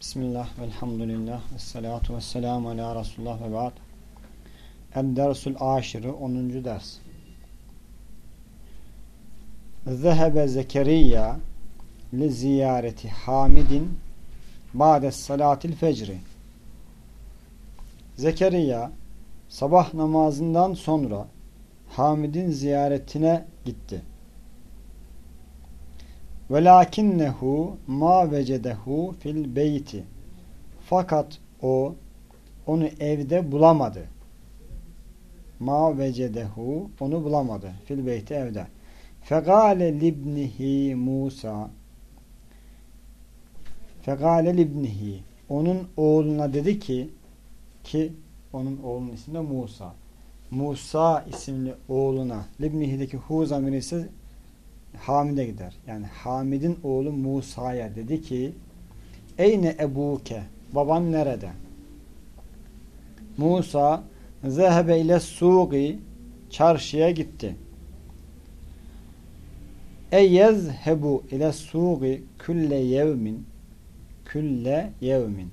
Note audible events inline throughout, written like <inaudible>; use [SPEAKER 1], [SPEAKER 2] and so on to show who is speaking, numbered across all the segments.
[SPEAKER 1] Bismillah, velhamdülillah, ve salatu ve selamu ala Resulullah ve ba'd. Ed-dersul aşırı 10. ders. Zehebe Zekeriya li ziyareti Hamidin ba'de salatil fecri. Zekeriya sabah namazından sonra Hamid'in ziyaretine gitti. Velakinnehu ma vecedehu fil beyti. Fakat o onu evde bulamadı. Ma vecedehu onu bulamadı. Fil beyti evde. Fegale libnihi Musa. Fegale libnihi. Onun oğluna dedi ki ki onun oğlunun ismi de Musa. Musa isimli oğluna Libnihi'deki hu zamiri ise Hamid'e gider. Yani Hamid'in oğlu Musa'ya dedi ki Eyne ebuke baban nerede? Musa zehebe ile suği çarşıya gitti. Eyezhebu ile suği külle yevmin külle yevmin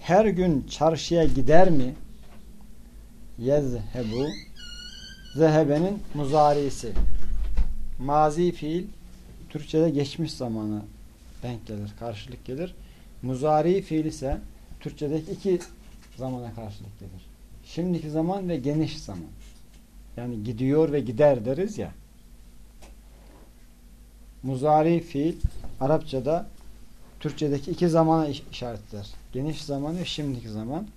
[SPEAKER 1] her gün çarşıya gider mi? Yezhebu zehebenin muzarisi mazi fiil Türkçe'de geçmiş zamanı denk gelir, karşılık gelir. Muzari fiil ise Türkçedeki iki zamana karşılık gelir. Şimdiki zaman ve geniş zaman. Yani gidiyor ve gider deriz ya. Muzari fiil Arapçada Türkçedeki iki zamana işaretler. Geniş zaman ve şimdiki zaman.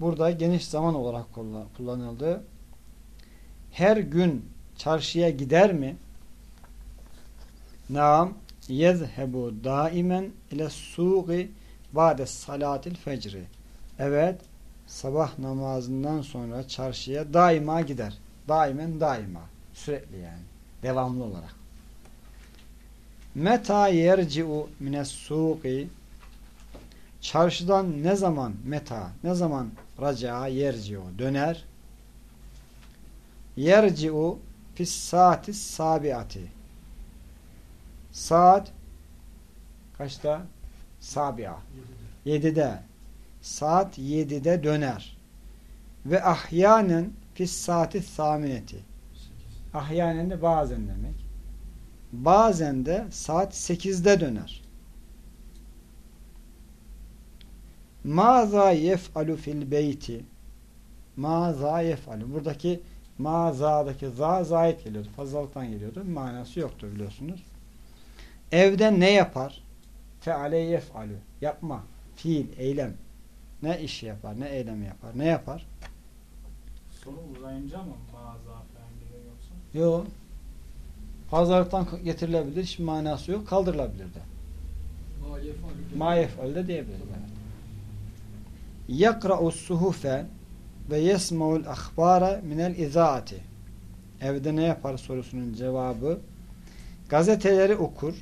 [SPEAKER 1] Burada geniş zaman olarak kullanıldı. Her gün çarşıya gider mi? Naam yezhebu daimen ile suği ba'de salatil fecri. Evet sabah namazından sonra çarşıya daima gider. Daimen daima. Sürekli yani. Devamlı olarak. Meta yerci'u mines suqi Çarşıdan ne zaman meta, ne zaman raca yerci'u döner? Yerci'u fis saati sabiati. Saat kaçta? Sabia. Yedide. Saat yedide döner. Ve ahyanen fis saati samineti. Ahyanen de bazen demek. Bazen de saat sekizde döner. Maza yef'alu fil beyti. Maza yef'alu. Buradaki mazadaki za zayet geliyordu. Fazlalıktan geliyordu. Manası yoktur biliyorsunuz. Evde ne yapar? Feale yef'alu. Yapma. Fiil, eylem. Ne iş yapar, ne eylem yapar. Ne yapar?
[SPEAKER 2] Soru uzayınca mı maza falan geliyor yoksa?
[SPEAKER 1] Yok. Fazlalıktan getirilebilir. Hiç manası yok. Kaldırılabilir de. Ma yef'alu de diyebiliriz. Yakra'u suhufe ve yesma'ul akhbara minel izaati. Evde ne yapar sorusunun cevabı gazeteleri okur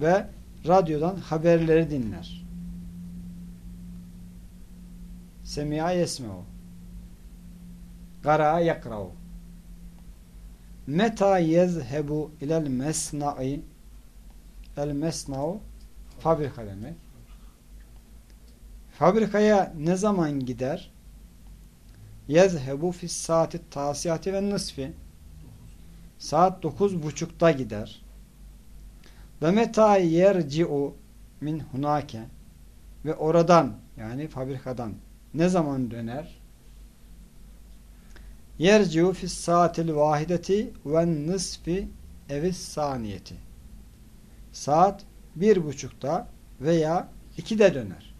[SPEAKER 1] ve radyodan haberleri dinler. Semi'a yesme'u. Qara'a yakra'u. Meta yezhebu ilel mesna'i El mesna'u fabrika demek. Fabrikaya ne zaman gider? Yezhebu fis saati tasiyati ve nisfi saat dokuz buçukta gider. Ve meta yerci'u min hunake ve oradan yani fabrikadan ne zaman döner? Yerci'u fis saatil vahideti ve nisfi evis saniyeti saat bir buçukta veya ikide döner.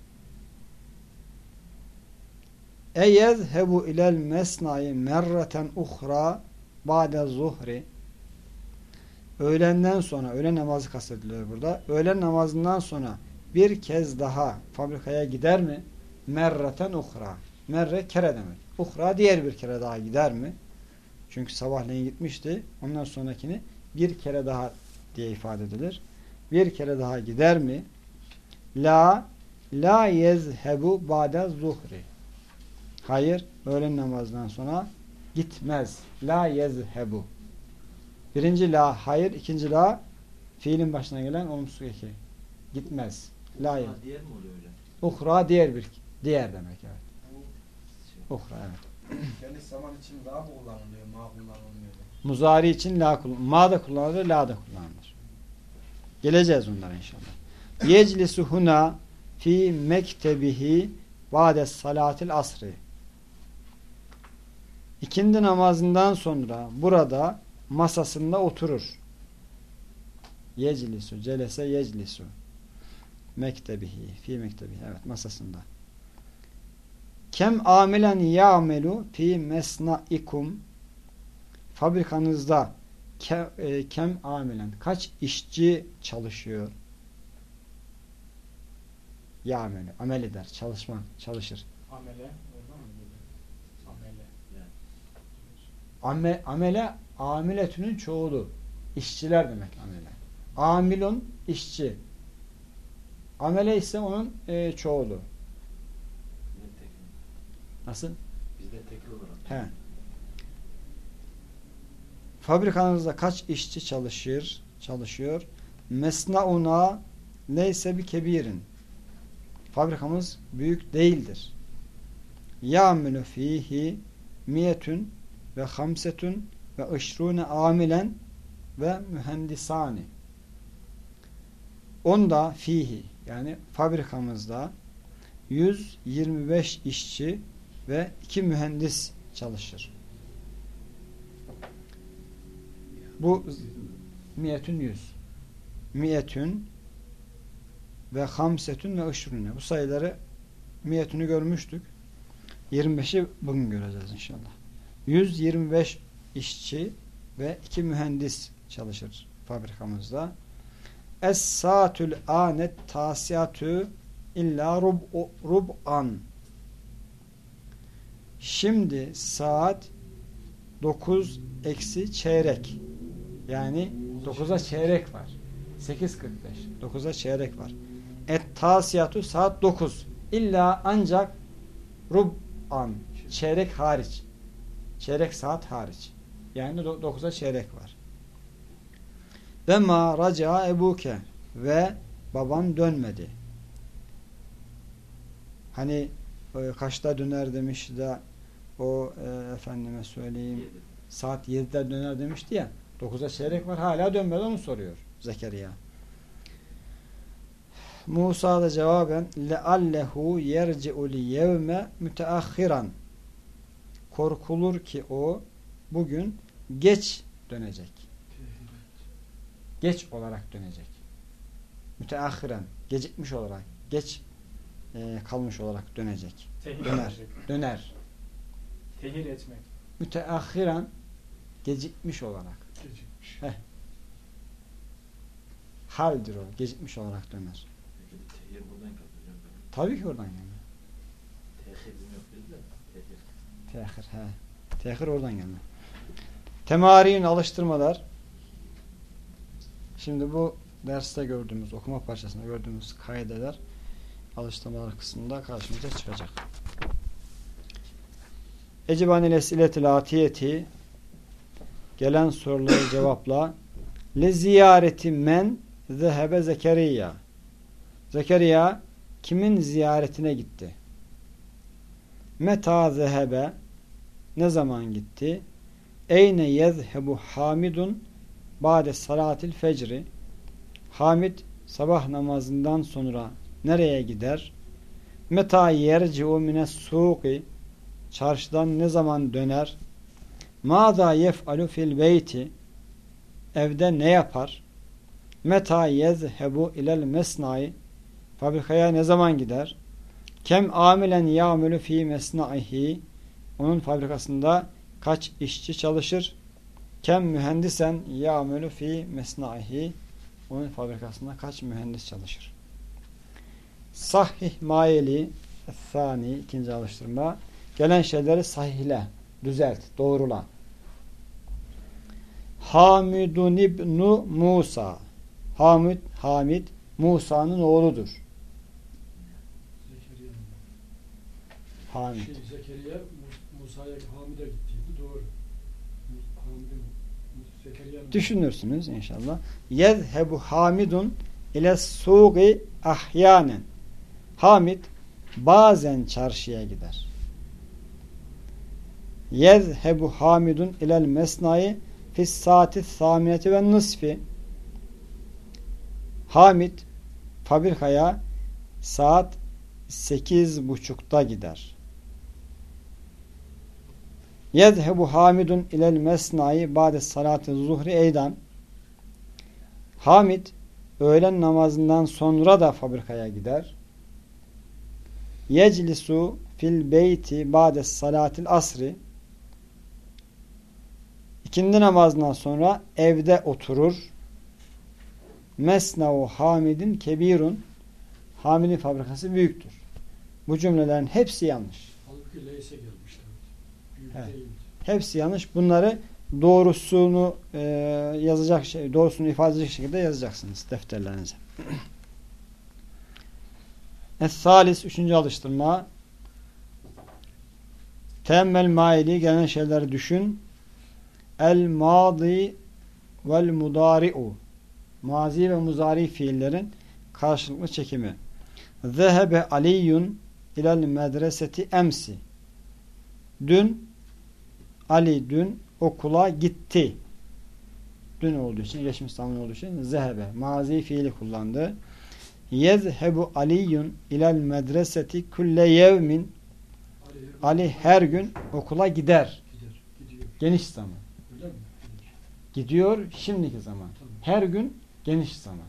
[SPEAKER 1] Eyezhebu ilel mesnai merreten uhra ba'de zuhri Öğlenden sonra, öğlen namazı kastediliyor burada. Öğlen namazından sonra bir kez daha fabrikaya gider mi? Merreten uhra. Merre kere demek. Uhra diğer bir kere daha gider mi? Çünkü sabahleyin gitmişti. Ondan sonrakini bir kere daha diye ifade edilir. Bir kere daha gider mi? La la yezhebu ba'de zuhri. Hayır, öğlen namazından sonra gitmez. La yezhebu. Birinci la hayır, ikinci la fiilin başına gelen olumsuz eki. Gitmez. La yel.
[SPEAKER 3] diğer mi oluyor öyle?
[SPEAKER 1] Uhra diğer bir diğer demek evet. Uhra evet. <clears throat>
[SPEAKER 4] Geniş zaman için daha mı kullanılıyor, ma kullanılmıyor?
[SPEAKER 1] Muzari için la kullan. Ma da kullanılır, la da kullanılır. Geleceğiz onlara inşallah. Yeclisu huna fi mektebihi ba'de salatil asri. İkindi namazından sonra burada masasında oturur. Yeclisu, celese yeclisu. Mektebihi, fi mektebihi. Evet, masasında. Kem amilen ya'melu fi mesnaikum fabrikanızda ke, e, kem amilen kaç işçi çalışıyor? Ya'melu, amel eder, çalışma, çalışır.
[SPEAKER 2] Amele. Oradan mı geliyor? Amele.
[SPEAKER 1] Ame, amele amiletünün çoğulu. İşçiler demek amele. Amilun işçi. Amele ise onun e, çoğulu. Nasıl?
[SPEAKER 3] Bizde tekil olarak.
[SPEAKER 1] He. Fabrikanızda kaç işçi çalışır? Çalışıyor. Mesnauna neyse bir kebirin. Fabrikamız büyük değildir. Ya'melu fihi miyetün ve hamsetün ve ışrune amilen ve mühendisani. Onda fihi yani fabrikamızda 125 işçi ve iki mühendis çalışır. Bu miyetün yüz. Miyetün ve hamsetün ve ışrune. Bu sayıları miyetünü görmüştük. 25'i bugün göreceğiz inşallah. 125 işçi ve iki mühendis çalışır fabrikamızda. Es-saatül anet tasiyatü illa rub rub'an. Şimdi saat 9 eksi çeyrek. Yani 9'a çeyrek var. 8.45. 9'a çeyrek var. Et tasiyatü saat 9. İlla ancak rub'an. Çeyrek hariç. Çeyrek saat hariç. Yani 9'a çeyrek var. Ve ma raca ebuke ve baban dönmedi. Hani e, kaçta döner demiş de o e, efendime söyleyeyim
[SPEAKER 3] Yedi.
[SPEAKER 1] saat 7'de döner demişti ya 9'a çeyrek var hala dönmedi onu soruyor Zekeriya. Musa da cevaben leallehu yerci'u li yevme müteahhiran korkulur ki o bugün geç dönecek. Geç olarak dönecek. Müteahhiren gecikmiş olarak geç e, kalmış olarak dönecek.
[SPEAKER 2] Tehir
[SPEAKER 1] Döner.
[SPEAKER 2] edecek.
[SPEAKER 1] Döner.
[SPEAKER 2] Tehir etmek.
[SPEAKER 1] Müteahhiren gecikmiş olarak.
[SPEAKER 2] Gecikmiş.
[SPEAKER 1] Haldir o. Gecikmiş olarak döner.
[SPEAKER 3] Tehir buradan ben.
[SPEAKER 1] Tabii ki oradan gelme.
[SPEAKER 3] Tehir yok biz de. Tehir.
[SPEAKER 1] He. Tehir oradan gelme. Temarin alıştırmalar. Şimdi bu derste gördüğümüz, okuma parçasında gördüğümüz kaideler alıştırmalar kısmında karşımıza çıkacak. Ecibanil esiletil atiyeti gelen soruları cevapla le ziyareti men zehebe Zekeriya Zekeriya kimin ziyaretine gitti? Meta zehebe ne zaman gitti? Eyne yezhebu Hamidun ba'de salatil fecri Hamid sabah namazından sonra nereye gider? Meta yerci'u mines suqi çarşıdan ne zaman döner? Mâzâ yef'alu fil beyti evde ne yapar? Meta yezhebu ilel mesnai fabrikaya ne zaman gider? Kem amilen ya'melu fi mesnaihi onun fabrikasında kaç işçi çalışır? Kem mühendisen ya'melu fi mesnaihi onun fabrikasında kaç mühendis çalışır? Sahih maili Thani ikinci alıştırma gelen şeyleri sahihle, düzelt, doğrula. Hamidun ibnu Musa Hamid, Hamid Musa'nın oğludur. Hamid.
[SPEAKER 5] Şey, Zekeriya Musa'ya Hamid'e gittiydi. Doğru.
[SPEAKER 1] Düşünürsünüz inşallah. Yezhebu Hamidun ile suği ahyanen. Hamid bazen çarşıya gider. Yezhebu Hamidun ilel mesnai fis saati samineti ve nısfi. Hamid fabrikaya saat sekiz buçukta gider. Yezhebu Hamidun ilel mesnai ba'de salati zuhri eydan. Hamid öğlen namazından sonra da fabrikaya gider. Yeclisu fil beyti ba'de salatil asri. İkindi namazından sonra evde oturur. Mesnavu Hamidin kebirun. Hamid'in fabrikası büyüktür. Bu cümlelerin hepsi yanlış.
[SPEAKER 5] Halbuki Leys'e gelmişler.
[SPEAKER 1] Evet. Hepsi yanlış. Bunları doğrusunu e, yazacak şey, doğrusunu ifade edecek şekilde yazacaksınız defterlerinize. <clears throat> Es-salis üçüncü alıştırma. Temmel maili gelen şeyleri düşün. El madi vel mudari'u. Mazi ve muzari fiillerin karşılıklı çekimi. Zehebe aliyyun ilel medreseti emsi. Dün Ali dün okula gitti. Dün olduğu için, geçmiş zaman olduğu için zehebe. Mazi fiili kullandı. Yezhebu aliyun ilel medreseti kulle yevmin.
[SPEAKER 5] Ali,
[SPEAKER 1] her gün okula gider. Geniş zaman.
[SPEAKER 5] Gidiyor.
[SPEAKER 1] Şimdiki zaman. Her gün geniş zaman.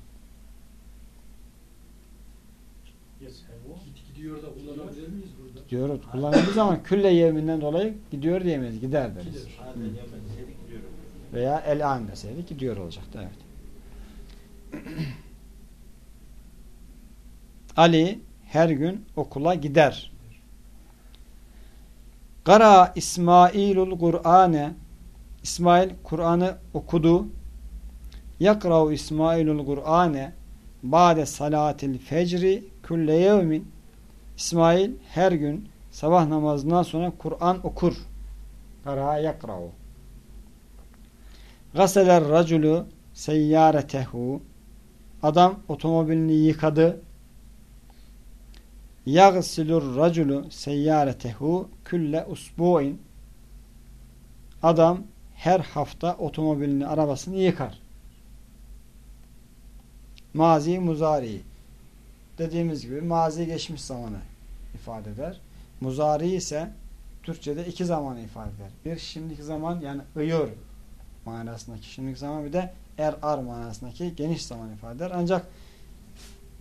[SPEAKER 5] Gidiyor da miyiz burada?
[SPEAKER 1] Diyor kullanıldığı zaman külle yevminden dolayı gidiyor diyemeyiz. Gider deriz. Veya el an deseydik gidiyor olacaktı. Evet. <clears throat> Ali her gün okula gider. Kara İsmailul Kur'ane İsmail Kur'an'ı okudu. Yakrav İsmailul Kur'ane ba'de salatil fecri külle yevmin İsmail her gün sabah namazından sonra Kur'an okur. Kara yakrav. Gaseler raculu seyyaretehu Adam otomobilini yıkadı. Yagsilur raculu seyyaretehu külle usbu'in Adam her hafta otomobilini, arabasını yıkar. Mazi muzari dediğimiz gibi mazi geçmiş zamanı ifade eder. Muzari ise Türkçe'de iki zamanı ifade eder. Bir şimdiki zaman yani ıyır manasındaki şimdiki zaman bir de er ar manasındaki geniş zaman ifade eder. Ancak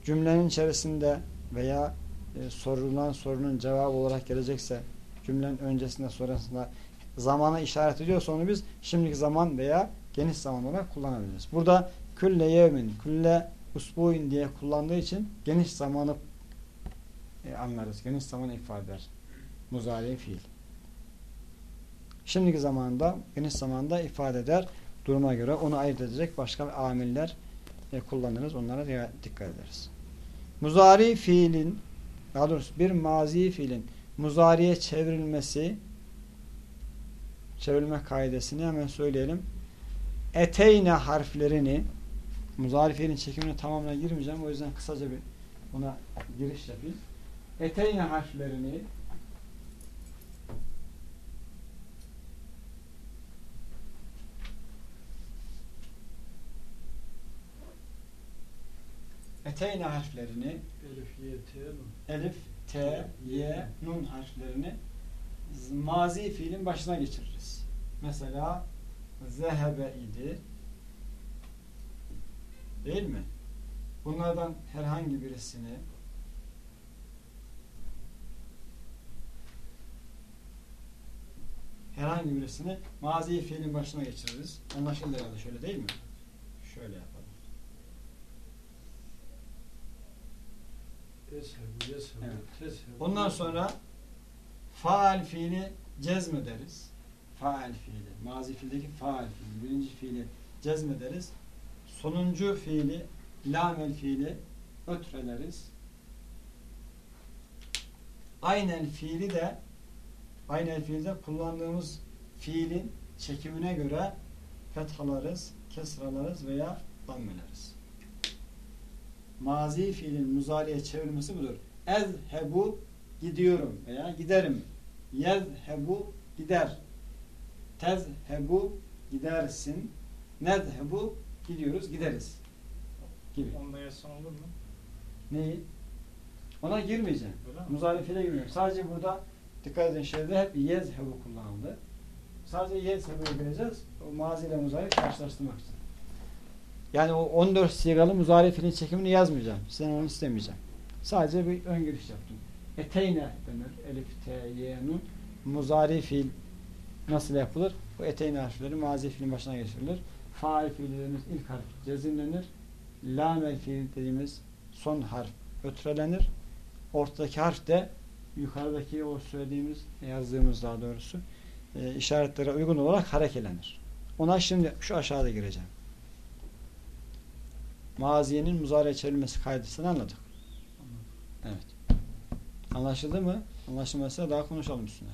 [SPEAKER 1] cümlenin içerisinde veya e, sorulan sorunun cevabı olarak gelecekse cümlenin öncesinde sonrasında zamana işaret ediyorsa onu biz şimdiki zaman veya geniş zaman olarak kullanabiliriz. Burada külle yevmin, külle usbuin diye kullandığı için geniş zamanı e, anlarız. Geniş zamanı ifade eder. Muzari fiil. Şimdiki zamanda, geniş zamanda ifade eder. Duruma göre onu ayırt edecek başka amiller e, kullanırız. Onlara dikkat ederiz. Muzari fiilin daha doğrusu bir mazi fiilin muzariye çevrilmesi çevrilme kaidesini hemen söyleyelim. Eteyne harflerini muzari fiilin çekimine tamamına girmeyeceğim. O yüzden kısaca bir buna giriş yapayım. Eteyne harflerini Eteyne harflerini
[SPEAKER 5] Elif, Y, T, Nun.
[SPEAKER 1] Elif, T, Y, Nun harflerini mazi fiilin başına geçiririz. Mesela zehebe idi. Değil mi? Bunlardan herhangi birisini herhangi birisini mazi fiilin başına geçiririz. Anlaşıldı herhalde şöyle değil mi? Şöyle yapalım. Evet. Ondan sonra faal fiili cezmederiz. Faal fiili. Mazi fiildeki faal fiili. Birinci fiili cezmederiz. Sonuncu fiili lamel fiili ötreleriz. Aynel fiili de aynel fiilde kullandığımız fiilin çekimine göre fethalarız, kesralarız veya dammeleriz. mazi fiilin muzariye çevrilmesi budur. Ezhebu gidiyorum veya giderim. Yezhebu gider. Tezhebu gidersin. Nezhebu gidiyoruz, gideriz. Gibi.
[SPEAKER 2] Onda yazsan olur mu?
[SPEAKER 1] Neyi? Ona girmeyeceğim.
[SPEAKER 2] Öyle mi?
[SPEAKER 1] Muzari fiile girmiyorum. Sadece burada dikkat edin şeyde hep yezhebu kullanıldı. Sadece yezhebu'ya gireceğiz. O mazi ile muzari karşılaştırmak için. Yani o 14 sigalı muzari fiilin çekimini yazmayacağım. Sen onu istemeyeceğim. Sadece bir ön giriş yaptım. Eteyne denir. Elif, T, Y, Nun. Muzari fiil nasıl yapılır? Bu eteyne harfleri mazi fiilin başına geçirilir. Faal fiil dediğimiz ilk harf cezimlenir. Lamel fiil dediğimiz son harf ötrelenir. Ortadaki harf de yukarıdaki o söylediğimiz, yazdığımız daha doğrusu e, işaretlere uygun olarak harekelenir. Ona şimdi şu aşağıda gireceğim. Maziyenin muzariye çevrilmesi kaydısını anladık. Evet. Anlaşıldı mı? Anlaşılmazsa daha konuşalım üstüne.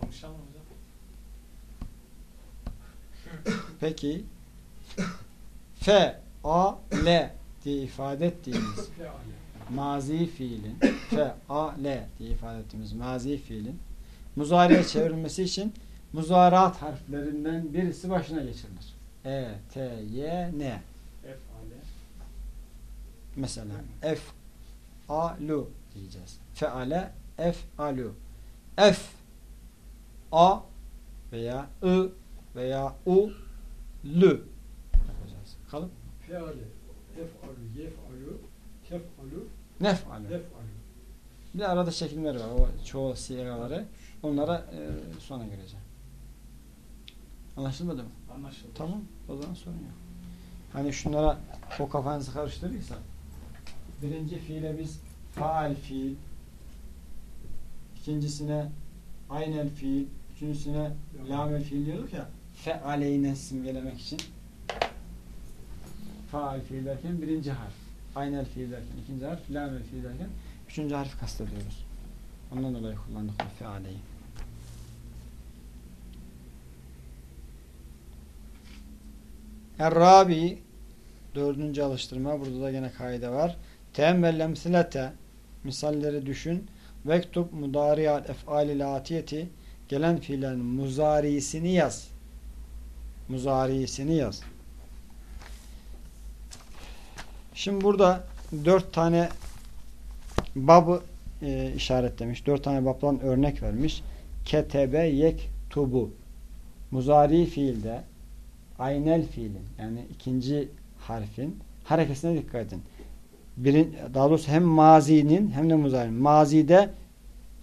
[SPEAKER 2] Konuşalım.
[SPEAKER 1] Peki F, A, L diye ifade ettiğimiz mazi fiilin F, A, L diye ifade ettiğimiz mazi fiilin muzariye çevrilmesi için muzarat harflerinden birisi başına geçirilir. E, T, Y, N. Mesela F, A, Lu diyeceğiz. Feale, F, Alu. F, A veya I veya U, Lü yapacağız. Kalıp
[SPEAKER 5] Feale. Ef'alu, yef'alu, tef'alu,
[SPEAKER 1] nef'alu. Bir de arada çekimler var. O çoğu sigaları. Onlara e, sonra gireceğim. Anlaşılmadı mı?
[SPEAKER 2] Anlaşıldı.
[SPEAKER 1] Tamam. O zaman sorun yok. Hani şunlara o kafanızı karıştırırsa birinci fiile biz faal fiil ikincisine aynel fiil üçüncüsüne lamel fiil diyorduk ya fealeyne simgelemek için faal fiil derken birinci harf aynel fiil derken ikinci harf lamel fiil derken üçüncü harf kastediyoruz. Ondan dolayı kullandık o fealeyi. Errabi dördüncü alıştırma. Burada da gene kaide var. Teemmelle mislete misalleri düşün. Vektub mudariyat ef'alil atiyeti gelen fiillerin muzarisini yaz. Muzarisini yaz. Şimdi burada dört tane babı e, işaretlemiş. Dört tane babdan örnek vermiş. Ketebe yektubu. Muzari fiilde aynel fiilin yani ikinci harfin harekesine dikkat edin. Birin, daha doğrusu hem mazinin hem de muzarinin. Mazide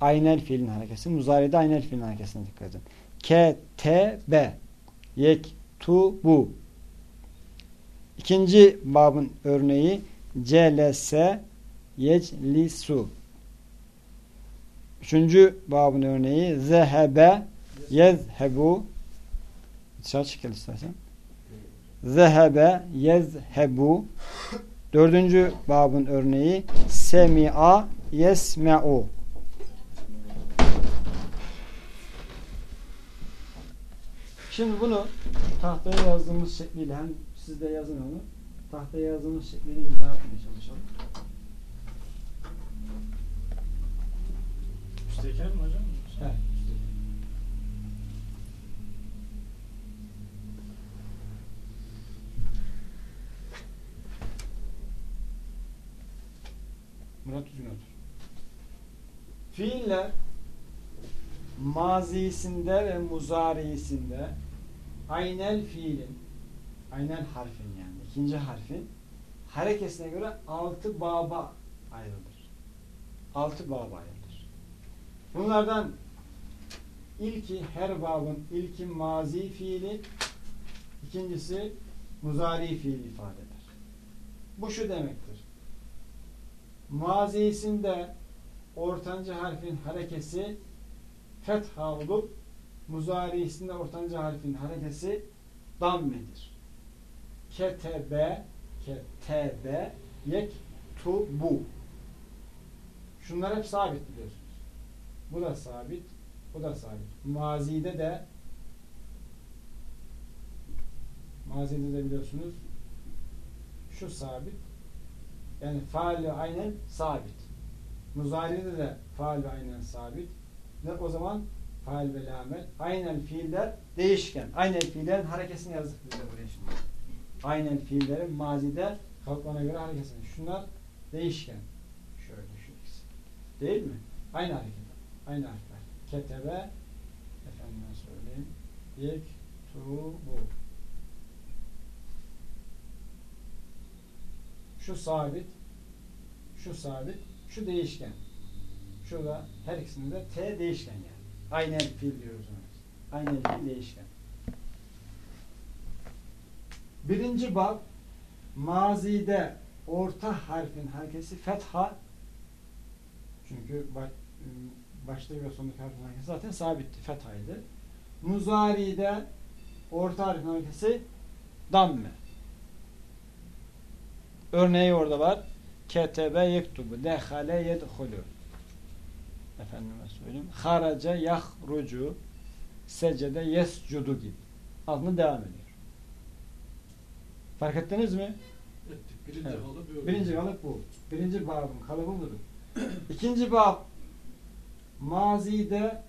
[SPEAKER 1] aynel fiilin harekesi, muzaride aynel fiilin harekesine dikkat edin. Ketebe yektubu İkinci babın örneği celese yeclisu. Üçüncü babın örneği zehebe yezhebu. Dışarı çıkıl istersen. Zehebe yezhebu. Dördüncü babın örneği semi'a yesme'u. Şimdi bunu tahtaya yazdığımız şekliyle hem siz de yazın onu. Tahtaya yazdığımız şekliyle izah etmeye çalışalım.
[SPEAKER 2] Üstteki mi hocam?
[SPEAKER 1] Evet. Murat düzgün otur. Fiiller mazisinde ve muzarisinde aynel fiilin aynel harfin yani ikinci harfin harekesine göre altı baba ayrılır. Altı baba ayrılır. Bunlardan ilki her babın ilki mazi fiili ikincisi muzari fiil ifade eder. Bu şu demektir. Mazisinde ortancı harfin harekesi fetha olup muzarisinde ortancı harfin harekesi dammedir. Ketebe ketebe yek tu bu. Şunlar hep sabit biliyorsunuz. Bu da sabit, bu da sabit. Mazide de mazide de biliyorsunuz şu sabit. Yani faali aynen sabit. Muzari'de de faali aynen sabit. Ve o zaman faal ve lamel aynen fiiller değişken. Aynen fiillerin harekesini yazdık biz de buraya şimdi. Aynen fiillerin mazide kalkmana göre harekesini. Şunlar değişken. Şöyle şu ikisi. Değil mi? Aynı hareket. Aynı harfler. Ketebe efendime söyleyeyim. Yek tu bu. Şu sabit. Şu sabit. Şu değişken. Şurada her ikisinde de T değişken yani. Aynen fiil diyoruz ona. Aynen fiil değişken. Birinci bab mazide orta harfin harekesi fetha çünkü baş, başta ve sondaki harfin harekesi zaten sabitti. Fethaydı. Muzari'de orta harfin harekesi damme. Örneği orada var. Ketebe yektubu. Dehale yedhulu. Efendime söyleyeyim. Haraca yahrucu. Secede yescudu gibi. Altında devam ediyor. Fark ettiniz mi?
[SPEAKER 5] Ettik. Birinci
[SPEAKER 1] Evet.
[SPEAKER 5] kalıp böyle.
[SPEAKER 1] Birinci kalıp bu. Birinci babın kalıbı budur. <coughs> İkinci bab mazide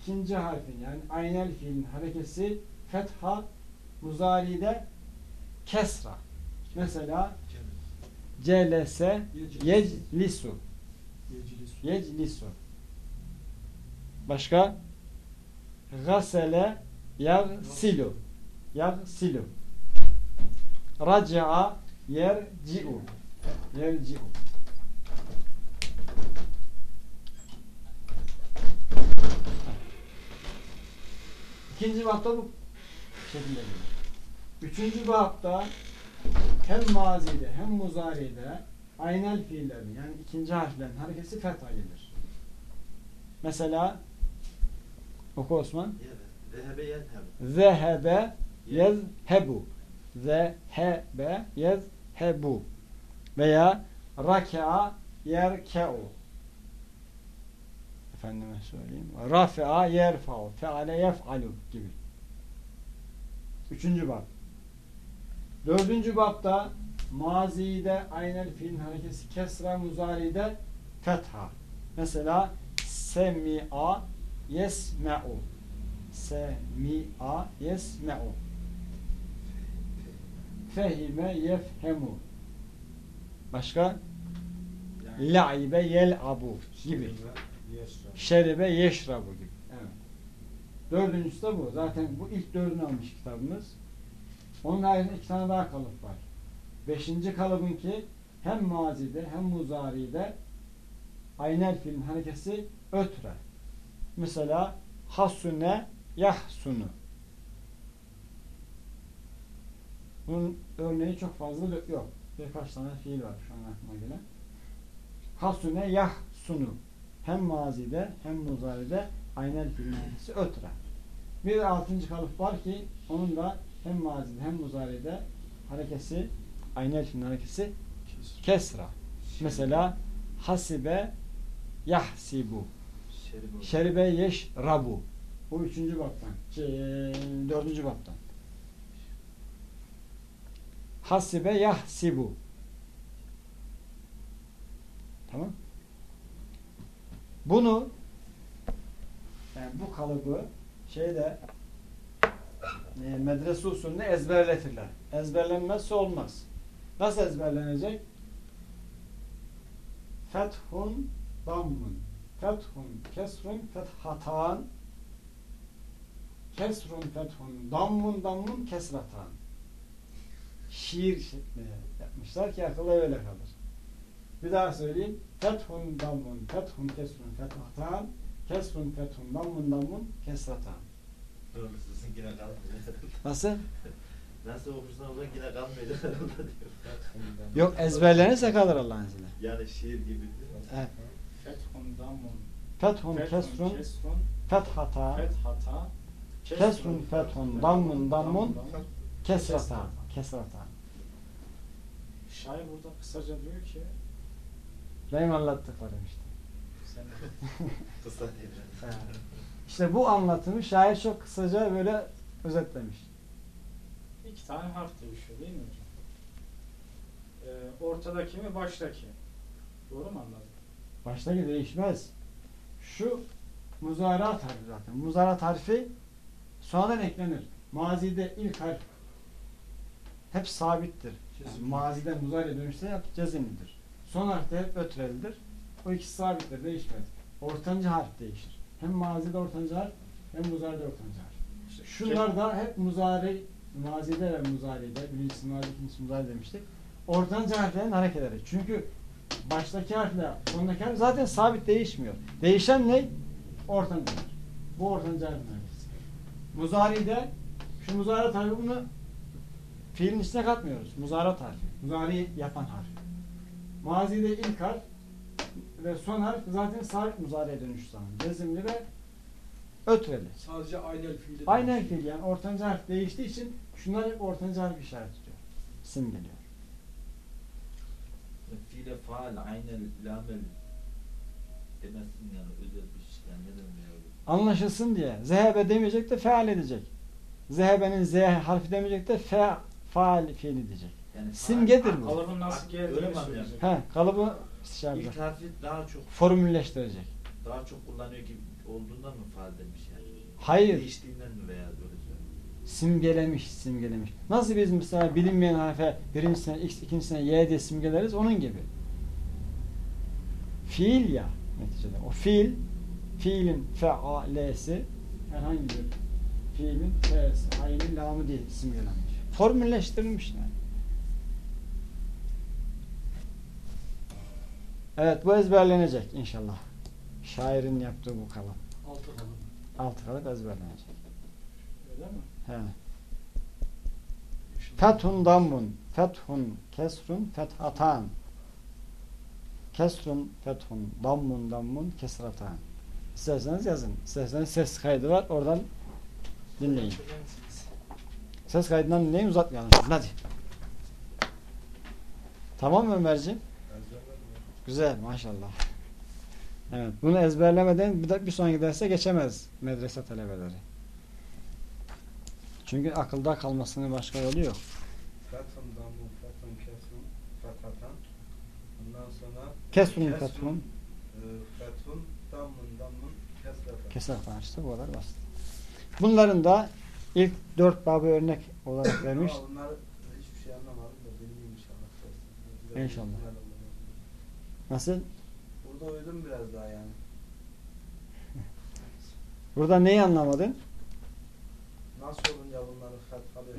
[SPEAKER 1] ikinci harfin yani aynel fiilin harekesi fetha muzari'de kesra. Mesela celese yeclisu
[SPEAKER 5] Yeclis.
[SPEAKER 1] yeclisu başka? Gasele yagsilu yagsilu raca'a yerci'u. Yerci'u. İkinci bapta bu şekilde gelir. Üçüncü bapta hem mazide hem muzaride aynel fiillerin yani ikinci harflerin harekesi fetha gelir. Mesela oku Osman.
[SPEAKER 3] Zehebe yezheb.
[SPEAKER 1] Zehebe yezhebu. Zehebe yezhebu. Veya raka'a yerke'u. Efendime söyleyeyim. Rafi'a yerfa'u. Feale yef'alu gibi. Üçüncü bab. Dördüncü babda mazide aynel fiilin harekesi kesra muzaride fetha. Mesela semi'a yesme'u. Semi'a yesme'u. Fehime yefhemu. Başka? La'ibe yel'abu gibi. Şeribe yeşrabu gibi. Evet. Dördüncüsü de bu. Zaten bu ilk dördünü almış kitabımız. Onun haricinde iki tane daha kalıp var. Beşinci kalıbınki hem mazide hem muzaride aynel fiilin harekesi ötre. Mesela hasune yahsunu. Bunun örneği çok fazla yok. Birkaç tane fiil var şu an aklıma gelen. Hasune yahsunu. Hem mazide hem muzaride aynel fiilin harekesi ötre. Bir de altıncı kalıp var ki onun da hem mazide hem muzaride harekesi aynel fiilin harekesi kesra. Mesela hasibe yahsibu.
[SPEAKER 3] Şeribe.
[SPEAKER 1] Şeribe yeşrabu. Bu üçüncü baptan. Şey, dördüncü baptan. Hasibe yahsibu. Tamam. Bunu yani bu kalıbı şeyde e, medrese usulünde ezberletirler. Ezberlenmezse olmaz. Nasıl ezberlenecek? Fethun dammun. Fethun kesrun fethatan. Kesrun fethun dammun dammun kesratan. Şiir şeklinde yapmışlar ki akılda öyle kalır. Bir daha söyleyeyim. Fethun dammun fethun kesrun fethatan. Kesrun fethun dammun dammun kesratan.
[SPEAKER 3] Doğrususun yine kalmıyor.
[SPEAKER 1] Nasıl? <laughs>
[SPEAKER 3] Nasıl okursan o zaman yine kalmıyor.
[SPEAKER 1] Yok ezberlenirse kalır Allah'ın izniyle.
[SPEAKER 3] Yani şiir gibi.
[SPEAKER 1] Evet.
[SPEAKER 2] Fethun damun.
[SPEAKER 1] Fethun kesrun fethata.
[SPEAKER 2] Fethata.
[SPEAKER 1] Kesrun fethun dammun dammun kesrata. Kesrata.
[SPEAKER 2] Şair burada kısaca diyor ki
[SPEAKER 1] Benim anlattıklarım işte.
[SPEAKER 2] sen <laughs>
[SPEAKER 3] Kısa değil.
[SPEAKER 1] İşte bu anlatımı şair çok kısaca böyle özetlemiş.
[SPEAKER 2] iki tane harf değişiyor değil mi hocam? e, ortadaki mi baştaki? Doğru mu anladım?
[SPEAKER 1] Baştaki değişmez. Şu muzara harfi zaten. Muzara harfi sonradan eklenir. Mazide ilk harf hep sabittir. Yani mazide muzariye dönüşse cezimlidir. Son harf de hep ötrelidir. O ikisi sabittir, değişmez. Ortancı harf değişir. Hem mazide ortancı harf hem muzaride ortancı harf.
[SPEAKER 2] İşte
[SPEAKER 1] Şunlar da hep muzari, mazide ve muzaride, birincisi mazi, ikincisi muzari demiştik. Ortancı harflerin hareket. Çünkü baştaki harfle sondaki harf zaten sabit değişmiyor. Değişen ne? Ortancı harf. Bu ortancı harfin hareketi. Muzari'de şu muzarat harfi bunu fiilin içine katmıyoruz. Muzarat harfi. Muzari yapan harf. Mazide ilk harf ve son harf zaten sabit muzariye dönüş zaman. Cezimli ve ötreli.
[SPEAKER 5] Sadece aynel fiili.
[SPEAKER 1] Aynen fiil yani ortancı harf değiştiği için şunlar hep ortancı harf işaret ediyor. Simgeliyor.
[SPEAKER 3] Fiile faal, aynel, lamel demezsin yani özel bir şey. Yani ne demek öyle?
[SPEAKER 1] Anlaşılsın diye. Zehebe demeyecek de feal edecek. Zehebenin z harfi demeyecek de fe, faal fiili diyecek.
[SPEAKER 3] Yani
[SPEAKER 1] Simgedir bu.
[SPEAKER 2] Kalıbın nasıl geldiğini söyleyecek.
[SPEAKER 1] He, kalıbı şey
[SPEAKER 3] İlk harfi daha çok
[SPEAKER 1] Formülleştirecek.
[SPEAKER 3] daha çok kullanıyor gibi olduğundan mı faal demiş yani?
[SPEAKER 1] Hayır.
[SPEAKER 3] Değiştiğinden mi veya böyle?
[SPEAKER 1] Simgelemiş, simgelemiş. Nasıl biz mesela bilinmeyen harfe birincisine x, ikincisine y diye simgeleriz onun gibi. Fiil ya neticede. O fiil, fiilin fealesi herhangi bir fiilin f'si, ayının lamı diye simgelenmiş. Formülleştirilmiş yani. Evet bu ezberlenecek inşallah. Şairin yaptığı bu kalıp.
[SPEAKER 5] Altı kalıp.
[SPEAKER 1] Altı kalıp ezberlenecek.
[SPEAKER 2] Öyle mi?
[SPEAKER 1] He. Fethun dammun, fethun kesrun, fethatan. Kesrun, fethun, dammun, dammun, kesratan. İsterseniz yazın. İsterseniz ses kaydı var. Oradan dinleyin. Ses kaydından dinleyin uzatmayalım. şimdi, Hadi. Tamam Ömerciğim? Güzel maşallah. Evet. Bunu ezberlemeden bir, de, bir sonraki derse geçemez medrese talebeleri. Çünkü akılda kalmasının başka yolu yok.
[SPEAKER 4] Fethun damun, fethun kesun, fethatan. Ondan sonra
[SPEAKER 1] Kesrun fethun.
[SPEAKER 4] e, fethun, damun, damun, kesratan.
[SPEAKER 1] Keser işte bu kadar basit. Bunların da ilk dört babı örnek olarak vermiş.
[SPEAKER 4] Ama bunları hiçbir şey anlamadım da dinleyeyim inşallah.
[SPEAKER 1] İnşallah. Nasıl?
[SPEAKER 4] Burada uydum biraz daha yani. <laughs>
[SPEAKER 1] Burada neyi anlamadın?
[SPEAKER 4] Nasıl olunca bunları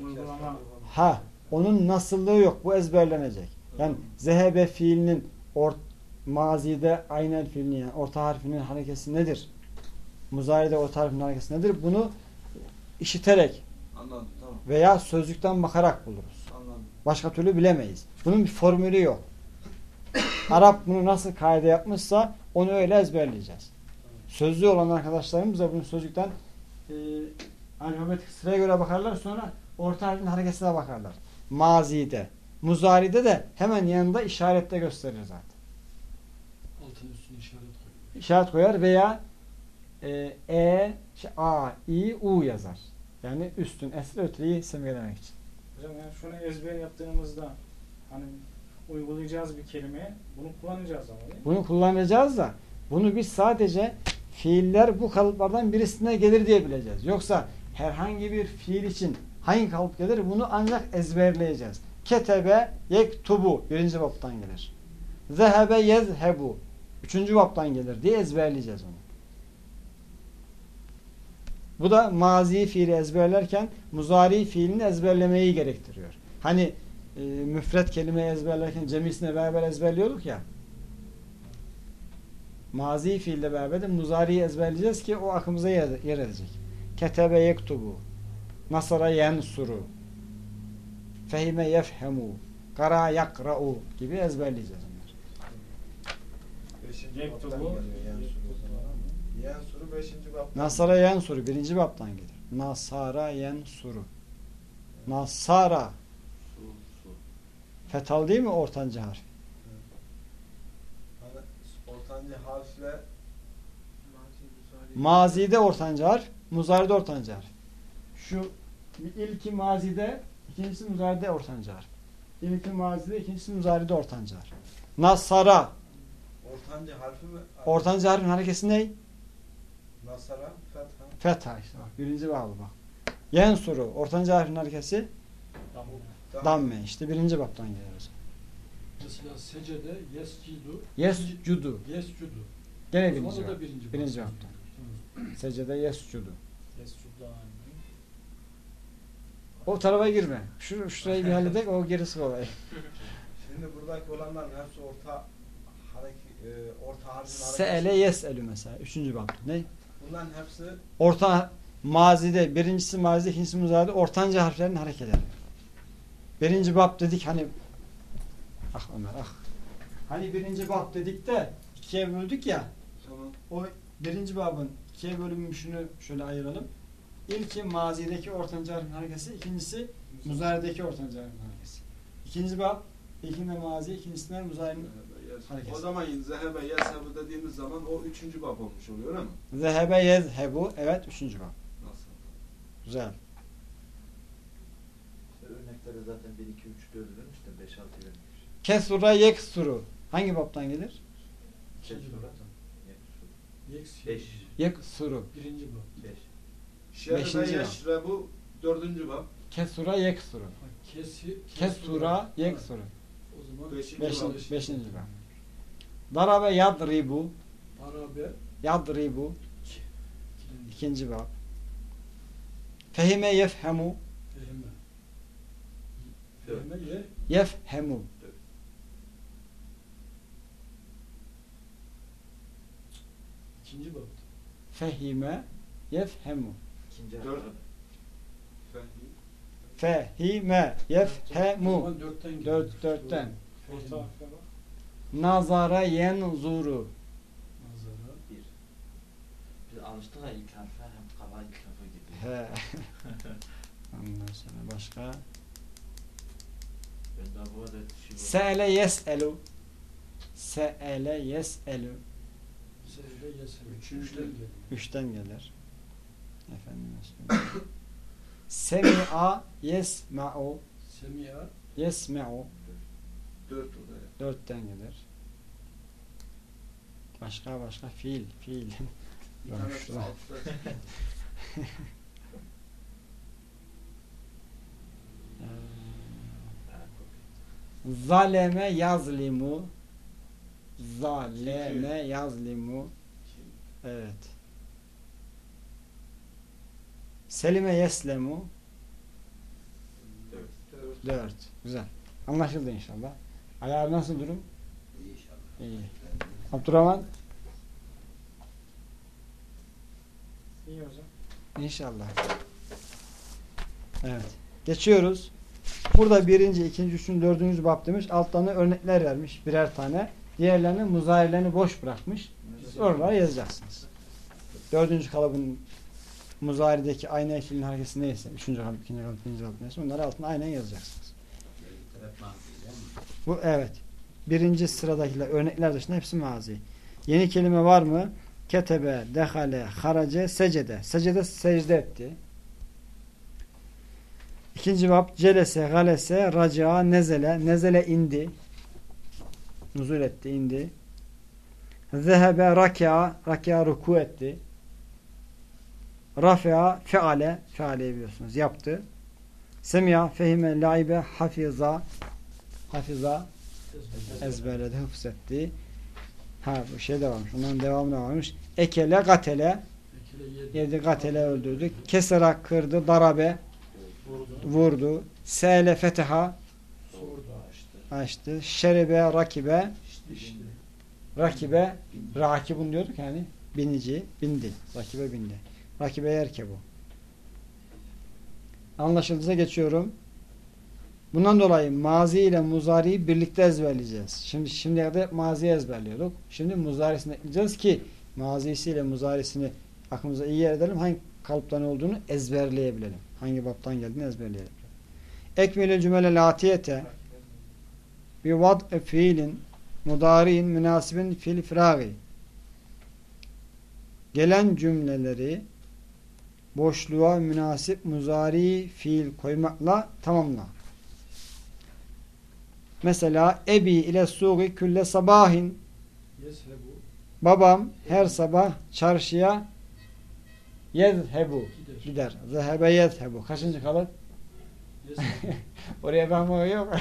[SPEAKER 2] Uygulama.
[SPEAKER 4] kesratan-
[SPEAKER 1] Ha, onun nasıllığı yok. Bu ezberlenecek. Yani zehebe fiilinin ort mazide aynel fiilinin yani orta harfinin harekesi nedir? Muzaride orta harfinin harekesi nedir? Bunu işiterek
[SPEAKER 4] Anladım tamam.
[SPEAKER 1] veya sözlükten bakarak buluruz.
[SPEAKER 4] Anladım.
[SPEAKER 1] Başka türlü bilemeyiz. Bunun bir formülü yok. Arap bunu nasıl kaide yapmışsa onu öyle ezberleyeceğiz. Sözlü olan arkadaşlarımız da bunu sözlükten e, alfabetik sıraya göre bakarlar sonra orta harfin hareketine bakarlar. Mazide. Muzaride de hemen yanında işarette gösterir zaten.
[SPEAKER 5] Altın üstüne işaret koyuyor.
[SPEAKER 1] İşaret koyar veya e, e, şey, a, i, u yazar. Yani üstün, esri ötreyi simgelemek için.
[SPEAKER 2] Hocam yani şunu ezber yaptığımızda hani uygulayacağız bir kelimeyi bunu kullanacağız ama değil mi?
[SPEAKER 1] Bunu kullanacağız da bunu biz sadece fiiller bu kalıplardan birisine gelir diye bileceğiz. Yoksa herhangi bir fiil için hangi kalıp gelir bunu ancak ezberleyeceğiz. Ketebe yektubu birinci baptan gelir. Zehebe yezhebu üçüncü baptan gelir diye ezberleyeceğiz onu. Bu da mazi fiili ezberlerken muzari fiilini ezberlemeyi gerektiriyor. Hani e, müfret kelimeyi ezberlerken cemisine beraber ezberliyorduk ya. Mazi fiille beraber de muzariyi ezberleyeceğiz ki o aklımıza yer, yer edecek. Ketebe yektubu. Nasara yensuru. Fehime yefhemu. Kara yakra'u gibi ezberleyeceğiz
[SPEAKER 4] Yensuru
[SPEAKER 2] 5.
[SPEAKER 4] baptan.
[SPEAKER 1] Nasara Yensuru 1. baptan gelir. Nasara Yensuru. Nasara. Fetal değil mi ortanca harf?
[SPEAKER 4] Evet. Ortanca harfle
[SPEAKER 1] mazide ortanca harf, muzaride ortanca harf. Şu ilki mazide, ikincisi muzaride ortanca harf. İlki mazide, ikincisi muzaride ortanca harf. Nasara
[SPEAKER 4] Ortanca harfi mi?
[SPEAKER 1] Ortanca harfin harekesi ne?
[SPEAKER 4] Nasara, Fetha.
[SPEAKER 1] Fetha işte bak. Birinci babı bak. Yensuru. Ortanca harfin harekesi
[SPEAKER 2] Tamam.
[SPEAKER 1] damme. İşte birinci babtan geliyoruz.
[SPEAKER 5] Mesela secede yescidu.
[SPEAKER 1] Yescudu.
[SPEAKER 5] Yescudu.
[SPEAKER 1] Gene birinci bab.
[SPEAKER 5] birinci.
[SPEAKER 1] Birinci baptan. Secede yescudu.
[SPEAKER 2] Yescuddâni.
[SPEAKER 1] O tarafa girme. Şu, şurayı bir halledek o gerisi kolay.
[SPEAKER 4] Şimdi buradaki olanların hepsi orta orta harfin
[SPEAKER 1] Se'ele yes'elü mesela. Üçüncü bab. Ne?
[SPEAKER 4] Bunların hepsi
[SPEAKER 1] Orta mazide, birincisi mazide, ikincisi muzaride ortanca harflerin hareketleri. Birinci bab dedik hani ah Ömer ah. Hani birinci bab dedik de ikiye böldük ya.
[SPEAKER 4] tamam.
[SPEAKER 1] O birinci babın ikiye bölünmüşünü şöyle ayıralım. İlki mazideki ortanca harfin harekesi, ikincisi muzarideki ortanca harfin harekesi. İkinci bab ilkinde mazi, ikincisinde muzarinin Harekesi.
[SPEAKER 6] O zaman zehebe yezhebu dediğimiz zaman o üçüncü bab olmuş oluyor öyle mi?
[SPEAKER 1] zehebe yezhebu evet üçüncü bab.
[SPEAKER 6] Nasıl?
[SPEAKER 1] Güzel.
[SPEAKER 3] İşte örnekleri zaten 1, 2, 3, 4 vermiş de 5, 6 vermiş.
[SPEAKER 1] Kesura yeksuru. Hangi babtan gelir?
[SPEAKER 3] Kesura.
[SPEAKER 5] Yeksi.
[SPEAKER 3] Beş.
[SPEAKER 1] Yeksuru.
[SPEAKER 5] Birinci bab.
[SPEAKER 3] 5.
[SPEAKER 6] Şerebe
[SPEAKER 1] Beşinci bab.
[SPEAKER 6] yeşrebu dördüncü bab.
[SPEAKER 1] Kesura yeksuru.
[SPEAKER 5] Kesi,
[SPEAKER 1] Kesura yeksuru.
[SPEAKER 6] Beşinci
[SPEAKER 1] Beşin,
[SPEAKER 6] bab.
[SPEAKER 1] beşinci bab. Darabe yadribu.
[SPEAKER 5] Arabe
[SPEAKER 1] Yadribu.
[SPEAKER 5] ikinci.
[SPEAKER 1] ikinci bab. Fehime yefhemu.
[SPEAKER 5] Fehime. Fehime ye.
[SPEAKER 1] Yefhemu.
[SPEAKER 5] İkinci bab.
[SPEAKER 1] Fehime yefhemu.
[SPEAKER 3] İkinci
[SPEAKER 6] Dört.
[SPEAKER 1] Fehime yefhemu. Dört, dörtten. Nazara yenzuru.
[SPEAKER 5] Nazara.
[SPEAKER 3] 1. Biz alıştık ya ilk harfe hem kaba ilk harfe gibi.
[SPEAKER 1] He. <laughs> Ondan sonra başka.
[SPEAKER 3] Ben daha bu arada şey var.
[SPEAKER 1] Se'ele yes'elu. Se'ele yes'elu.
[SPEAKER 5] Yesi.
[SPEAKER 6] Üçüncü.
[SPEAKER 5] Üçten
[SPEAKER 1] gelir. Efendim. <coughs> Semi'a yesma'u.
[SPEAKER 5] Semiha.
[SPEAKER 1] Yesme'u.
[SPEAKER 6] Dört odaya.
[SPEAKER 1] Dörtten gelir. Başka başka fiil. Fiil.
[SPEAKER 6] Altta. <laughs>
[SPEAKER 1] Zaleme yazlimu. Zaleme yazlimu. Evet. Selime yeslemu. Dört. Güzel. Anlaşıldı inşallah. Ayar nasıl durum?
[SPEAKER 4] İnşallah.
[SPEAKER 1] İyi. Abdurrahman?
[SPEAKER 2] İyi hocam.
[SPEAKER 1] İnşallah. Evet. Geçiyoruz. Burada birinci, ikinci, üçüncü, dördüncü bab demiş. Altlarına örnekler vermiş. Birer tane. Diğerlerini, muzayirlerini boş bırakmış. Oralara yazacaksınız. Dördüncü kalıbın muzayirdeki aynı ekilin hareketi neyse, üçüncü kalıp, ikinci kalıp, birinci kalıp neyse onları altına aynen yazacaksınız. Bu evet. Birinci sıradakiler örnekler dışında hepsi mazi. Yeni kelime var mı? Ketebe, dehale, harace, secede. Secede secde etti. İkinci bab celese, galese, raca, nezele. Nezele indi. Nuzul etti, indi. Zehebe, rakya, rakya ruku etti. Rafea, feale, feale biliyorsunuz, yaptı. Semya, fehime, laibe, hafiza, hafiza, ezberledi, hıfzetti. Ha bu şey de varmış. Onların devamı da varmış. Ekele, gatele,
[SPEAKER 5] yedi.
[SPEAKER 1] gatele öldürdü. Kesera kırdı, darabe
[SPEAKER 2] Vurdu.
[SPEAKER 1] Se'le feteha.
[SPEAKER 3] Açtı.
[SPEAKER 1] Şeribe, rakibe, rakibe, rakibun diyorduk yani. Binici, bindi. Rakibe bindi. Rakibe yerkebu. Anlaşıldıysa geçiyorum. Bundan dolayı mazi ile muzariyi birlikte ezberleyeceğiz. Şimdi şimdiye kadar maziyi ezberliyorduk. Şimdi muzarisini ekleyeceğiz ki mazisiyle muzarisini aklımıza iyi yer edelim. Hangi kalıptan olduğunu ezberleyebilelim. Hangi baptan geldiğini ezberleyelim. Ekmeli cümle latiyete bi vad'ı fiilin mudari'in münasibin fil firagi gelen cümleleri boşluğa münasip muzari fiil koymakla tamamla. Mesela ebi ile suği külle sabahin.
[SPEAKER 5] Yezhebu.
[SPEAKER 1] Babam her sabah çarşıya yezhebu
[SPEAKER 5] Gider.
[SPEAKER 1] Zehebe yezhebu. Kaçıncı kalıp? <laughs> Oraya bakmak <laughs> yok.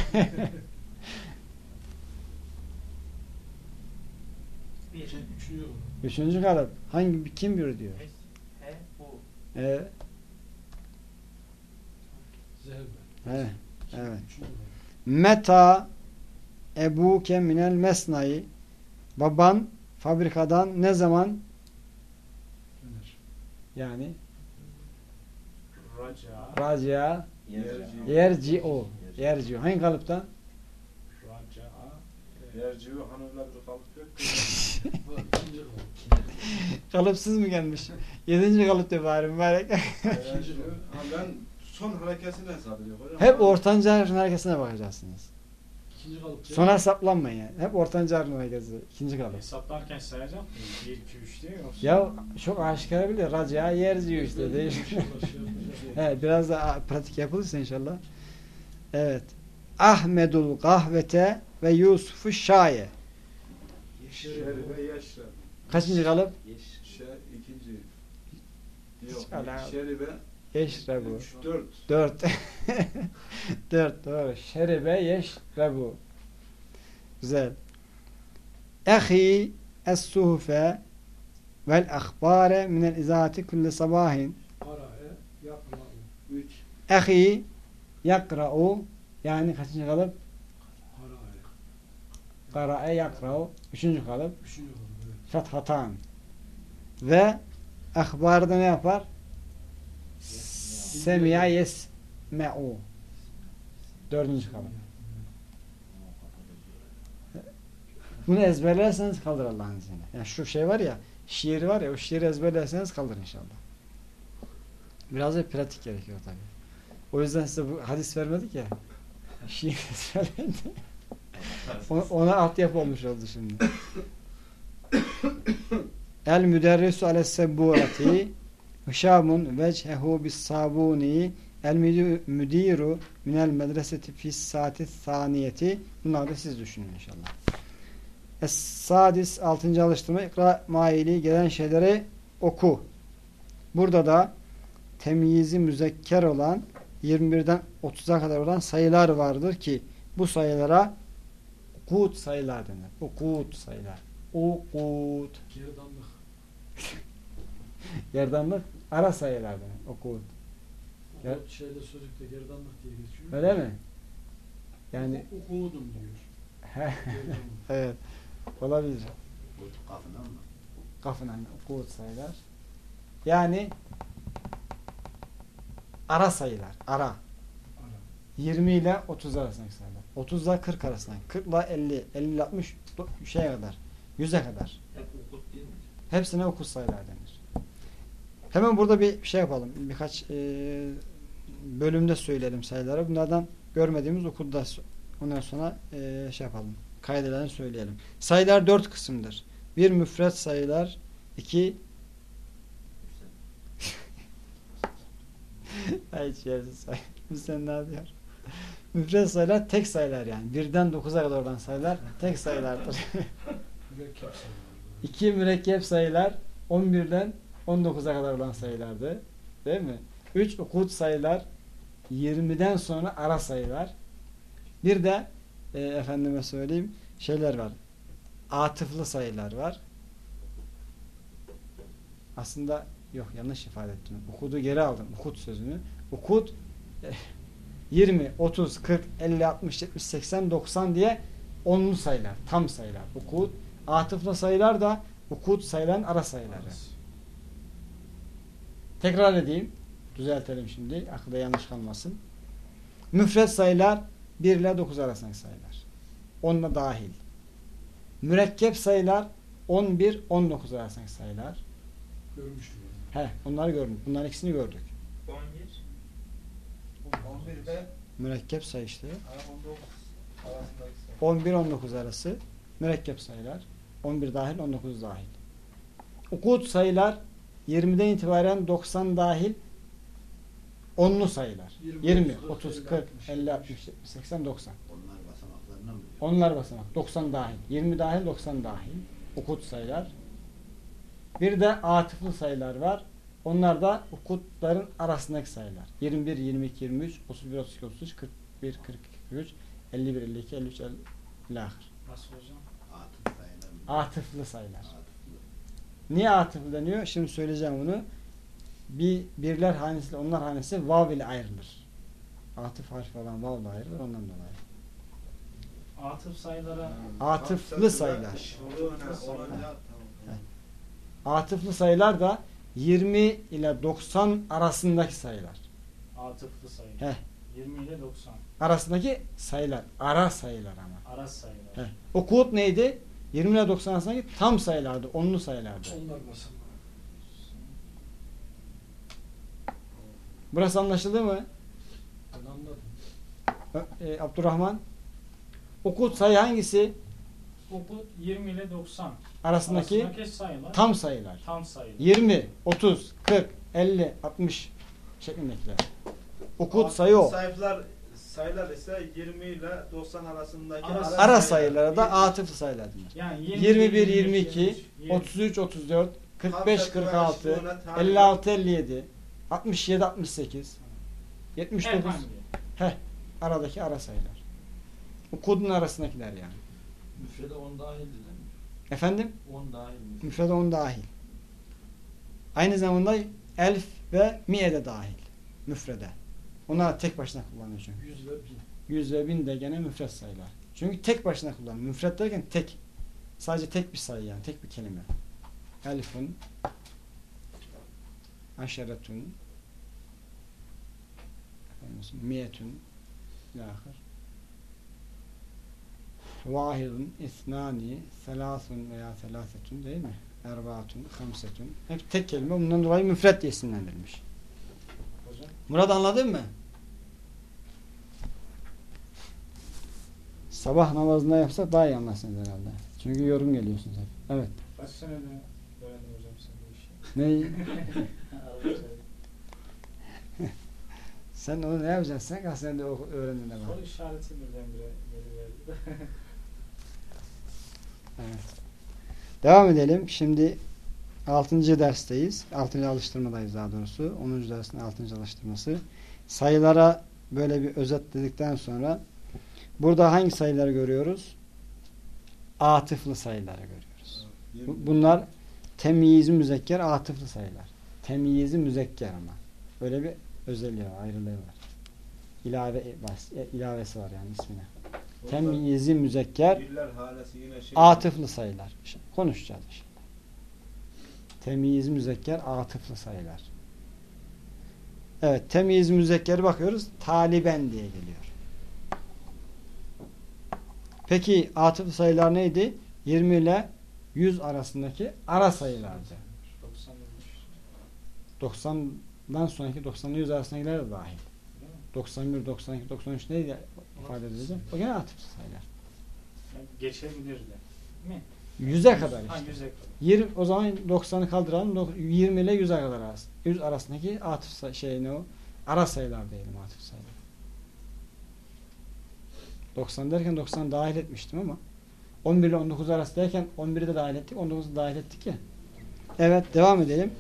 [SPEAKER 5] Üçüncü
[SPEAKER 1] kalıp. Hangi kim bir diyor? Evet. Meta ebuke minel mesnai. Baban fabrikadan ne zaman?
[SPEAKER 5] Döner.
[SPEAKER 1] yani?
[SPEAKER 2] Raca,
[SPEAKER 1] racia
[SPEAKER 6] Yerci.
[SPEAKER 1] yerci o. Yerci. Hangi kalıptan
[SPEAKER 2] raca,
[SPEAKER 6] Yercivi hanımla bir kalıp yok. <laughs>
[SPEAKER 1] Kalıpsız mı gelmiş yedinci kalıp de bari mübarek
[SPEAKER 6] ben son hareketini hesap ediyorum hocam.
[SPEAKER 1] hep ortanca harfin hareketine bakacaksınız
[SPEAKER 5] İkinci kalıp.
[SPEAKER 1] sona saplanmayın yani hep ortanca harfin hareketi ikinci kalıp
[SPEAKER 2] hesaplarken sayacak mıyız? 1, 2, 3 diye yoksa?
[SPEAKER 1] ya çok aşikar bile racia yerci işte değil. <laughs> Evet, biraz da pratik yapılırsa inşallah. Evet. Ahmedul kahvete ve Yusuf'u şaye.
[SPEAKER 6] Şeribe yeşre.
[SPEAKER 1] Kaçıncı kalıp?
[SPEAKER 3] Yeş.
[SPEAKER 6] Yok. Şeribe.
[SPEAKER 1] Yeşrebu.
[SPEAKER 6] Üç, dört.
[SPEAKER 1] Dört. <laughs> Dört doğru. Şeribe yeşrebu. Güzel. Ehi es-suhufe vel ahbare minel izati kulle sabahin.
[SPEAKER 6] Üç.
[SPEAKER 1] Ehi yakra'u yani kaçıncı kalıp?
[SPEAKER 5] Kara'e.
[SPEAKER 1] Yakra'u. Üçüncü kalıp.
[SPEAKER 5] Üçüncü olur. Evet.
[SPEAKER 1] Fethatan. Ve ahbarda ne yapar? Semiya yesme'u. Dördüncü kalıp. Bunu ezberlerseniz kalır Allah'ın izniyle. Yani şu şey var ya, şiir var ya, o şiiri ezberlerseniz kalır inşallah. Biraz da pratik gerekiyor tabii. O yüzden size bu hadis vermedik ya. Şiir <laughs> ezberleyin. Ona, ona altyapı olmuş oldu şimdi. <coughs> El müderrisu ale sebburati Hişamun vechehu bis sabuni El müdiru minel medreseti fis saati saniyeti Bunları da siz düşünün inşallah. Es-sadis 6. alıştırma ikra maili gelen şeyleri oku. Burada da temyizi müzekker olan 21'den 30'a kadar olan sayılar vardır ki bu sayılara ukut sayılar denir. Ukut sayılar. Ukut.
[SPEAKER 5] Gerdanlık.
[SPEAKER 1] Ara sayılar denir. Ukut.
[SPEAKER 5] O
[SPEAKER 1] Ya-
[SPEAKER 5] şeyde sözlükte gerdanlık diye geçiyor.
[SPEAKER 1] Öyle mi? Yani
[SPEAKER 5] Ukudum diyor. <laughs>
[SPEAKER 1] Evet. Olabilir.
[SPEAKER 4] Kafından mı?
[SPEAKER 1] Kafından ukut sayılar. Yani ara sayılar. Ara.
[SPEAKER 5] Ara.
[SPEAKER 1] 20 ile 30 arasındaki sayılar. 30 ile 40 arasında. 40 ile 50, 50 ile 60 do- şeye kadar. 100'e kadar.
[SPEAKER 3] Hep hukuk değil mi?
[SPEAKER 1] Hepsine okul sayılar denir. Hemen burada bir şey yapalım. Birkaç e, bölümde söyleyelim sayıları. Bunlardan görmediğimiz okulda ondan sonra e, şey yapalım. Kaydelerini söyleyelim. Sayılar dört kısımdır. Bir müfret sayılar, iki <laughs> Ay sayı. <laughs> Bu sen ne yapıyor? Müfret sayılar tek sayılar yani. Birden dokuza kadar olan sayılar tek sayılardır. <laughs> İki mürekkep sayılar 11'den 19'a kadar olan sayılardı. Değil mi? Üç ukut sayılar 20'den sonra ara sayılar. Bir de e, efendime söyleyeyim şeyler var. Atıflı sayılar var. Aslında yok yanlış ifade ettim. Ukudu geri aldım. Ukut sözünü. Ukut e, 20, 30, 40, 50, 60, 70, 80, 90 diye onlu sayılar. Tam sayılar. Ukut. Atıflı sayılar da ukut sayılan ara sayıları. Tekrar edeyim. Düzeltelim şimdi. Akılda yanlış kalmasın. Müfret sayılar 1 ile 9 arasındaki sayılar. 10 da dahil. Mürekkep sayılar 11, 19 arasındaki sayılar.
[SPEAKER 5] Görmüştüm.
[SPEAKER 1] He, onları gördük. Bunların ikisini gördük.
[SPEAKER 3] 11.
[SPEAKER 4] 11 ve
[SPEAKER 1] Mürekkep sayı işte.
[SPEAKER 4] 19 arasındaki sayı.
[SPEAKER 1] 11-19 arası mürekkep sayılar. 11 dahil, 19 dahil. Ukut sayılar 20'den itibaren 90 dahil onlu sayılar. 20, 30, 40, 50, 60, 70, 80, 90.
[SPEAKER 4] Onlar basamaklarına
[SPEAKER 1] Onlar basamak. 90 dahil. 20 dahil 90 dahil. Ukut sayılar. Bir de atıflı sayılar var. Onlar da ukutların arasındaki sayılar. 21, 22, 23, 31, 32, 33, 41, 42, 43, 51, 52, 53, 50 ilahir.
[SPEAKER 2] Nasıl hocam?
[SPEAKER 7] Atıf sayılar.
[SPEAKER 1] Atıflı sayılar.
[SPEAKER 7] Atıflı.
[SPEAKER 1] Niye atıflı deniyor? Şimdi söyleyeceğim bunu. Bir, birler hanesi, onlar hanesi vav ile ayrılır. Atıf harfi olan vav ile ayrılır ondan dolayı.
[SPEAKER 2] Atıf sayılara
[SPEAKER 1] Atıflı sayılar. Atıflı sayılar da 20 ile 90 arasındaki sayılar.
[SPEAKER 2] atıflı sayı.
[SPEAKER 1] Heh.
[SPEAKER 2] 20 ile 90.
[SPEAKER 1] Arasındaki sayılar. Ara sayılar ama.
[SPEAKER 2] Ara sayılar.
[SPEAKER 1] Heh. O kod neydi? 20 ile 90 arasındaki tam sayılardı. Onlu sayılardı.
[SPEAKER 5] Onlar basamak.
[SPEAKER 1] Burası anlaşıldı mı?
[SPEAKER 5] Ben anladım.
[SPEAKER 1] E, Abdurrahman. O kod sayı hangisi?
[SPEAKER 2] Okul 20 ile 90
[SPEAKER 1] Arasındaki
[SPEAKER 2] arasındaki sayılar
[SPEAKER 1] tam sayılar.
[SPEAKER 2] tam sayılar.
[SPEAKER 1] 20, 30, 40, 50, 60 şeklindekiler. Okut sayı o.
[SPEAKER 6] Sayılar, sayılar ise 20 ile 90 arasındaki
[SPEAKER 2] Ara-
[SPEAKER 1] Ara sayılara da atıflı sayılar denir.
[SPEAKER 2] Yani
[SPEAKER 1] 21, 22,
[SPEAKER 2] 23,
[SPEAKER 1] 33, 34, 45,
[SPEAKER 6] Tam
[SPEAKER 1] 46,
[SPEAKER 6] sayılar arasında
[SPEAKER 1] 56, 57, 67, 68, 79
[SPEAKER 2] herhangi.
[SPEAKER 1] aradaki ara sayılar. O kodun arasındakiler yani.
[SPEAKER 3] Müfrede 10 dahil değil mi?
[SPEAKER 1] Efendim?
[SPEAKER 3] 10 dahil mi?
[SPEAKER 1] Müfrede on dahil. Aynı zamanda elf ve miye de dahil. Müfrede. Onlar tek başına kullanıyor çünkü.
[SPEAKER 5] 100 ve 1000.
[SPEAKER 1] 100 ve 1000 de gene müfret sayılar. Çünkü tek başına kullanılıyor. Müfret derken tek. Sadece tek bir sayı yani. Tek bir kelime. Elfun aşeretun miyetun ilahir vahidun isnani selasun veya selasetun değil mi? Erbaatun, hamsetun. Hep tek kelime. Bundan dolayı müfret diye isimlendirilmiş.
[SPEAKER 2] Hocam
[SPEAKER 1] Murat anladın mı? Sabah namazında yapsak daha iyi anlarsınız herhalde. Çünkü yorum geliyorsunuz hep. Evet.
[SPEAKER 2] kaç senede öğrendin hocam sen bu işi?
[SPEAKER 1] Ne?
[SPEAKER 2] Arapça. <laughs> <laughs>
[SPEAKER 1] Sen onu ne yapacaksın? Sen kaç senede o- öğrendin de
[SPEAKER 2] Soru işareti birdenbire geliverdi. <laughs>
[SPEAKER 1] Evet. Devam edelim. Şimdi 6. dersteyiz. 6. alıştırmadayız daha doğrusu. 10. dersin 6. alıştırması. Sayılara böyle bir özetledikten sonra burada hangi sayıları görüyoruz? Atıflı sayıları görüyoruz. Bu- Bunlar temyiz müzekker atıflı sayılar. Temyizi müzekker ama. Böyle bir özelliği var, ayrılığı var. İlave bas- ilavesi var yani ismine. Temyizi müzekker
[SPEAKER 6] şey.
[SPEAKER 1] atıflı sayılar. Şimdi konuşacağız şimdi. Temyiz müzekker atıflı sayılar. Evet, temyiz müzekkeri bakıyoruz. Taliben diye geliyor. Peki atıflı sayılar neydi? 20 ile 100 arasındaki ara sayılardı.
[SPEAKER 2] 90 demiş.
[SPEAKER 1] 90'dan sonraki 90 ile 100 arasındakiler de dahil.
[SPEAKER 2] Değil mi?
[SPEAKER 1] 91, 92, 93 neydi ifade edilecek? O gene atıflı sayılar.
[SPEAKER 2] Geçebilirdi. Mi?
[SPEAKER 1] 100'e kadar
[SPEAKER 2] Ha
[SPEAKER 1] işte.
[SPEAKER 2] 100'e kadar.
[SPEAKER 1] 20, o zaman 90'ı kaldıralım. Dok- 20 ile 100'e kadar arası. 100 arasındaki atıf şey ne o? Ara sayılar diyelim atıf sayılar. 90 derken 90 dahil etmiştim ama 11 ile 19 arası derken 11'i de dahil ettik. 19'u da dahil ettik ya. Evet devam edelim.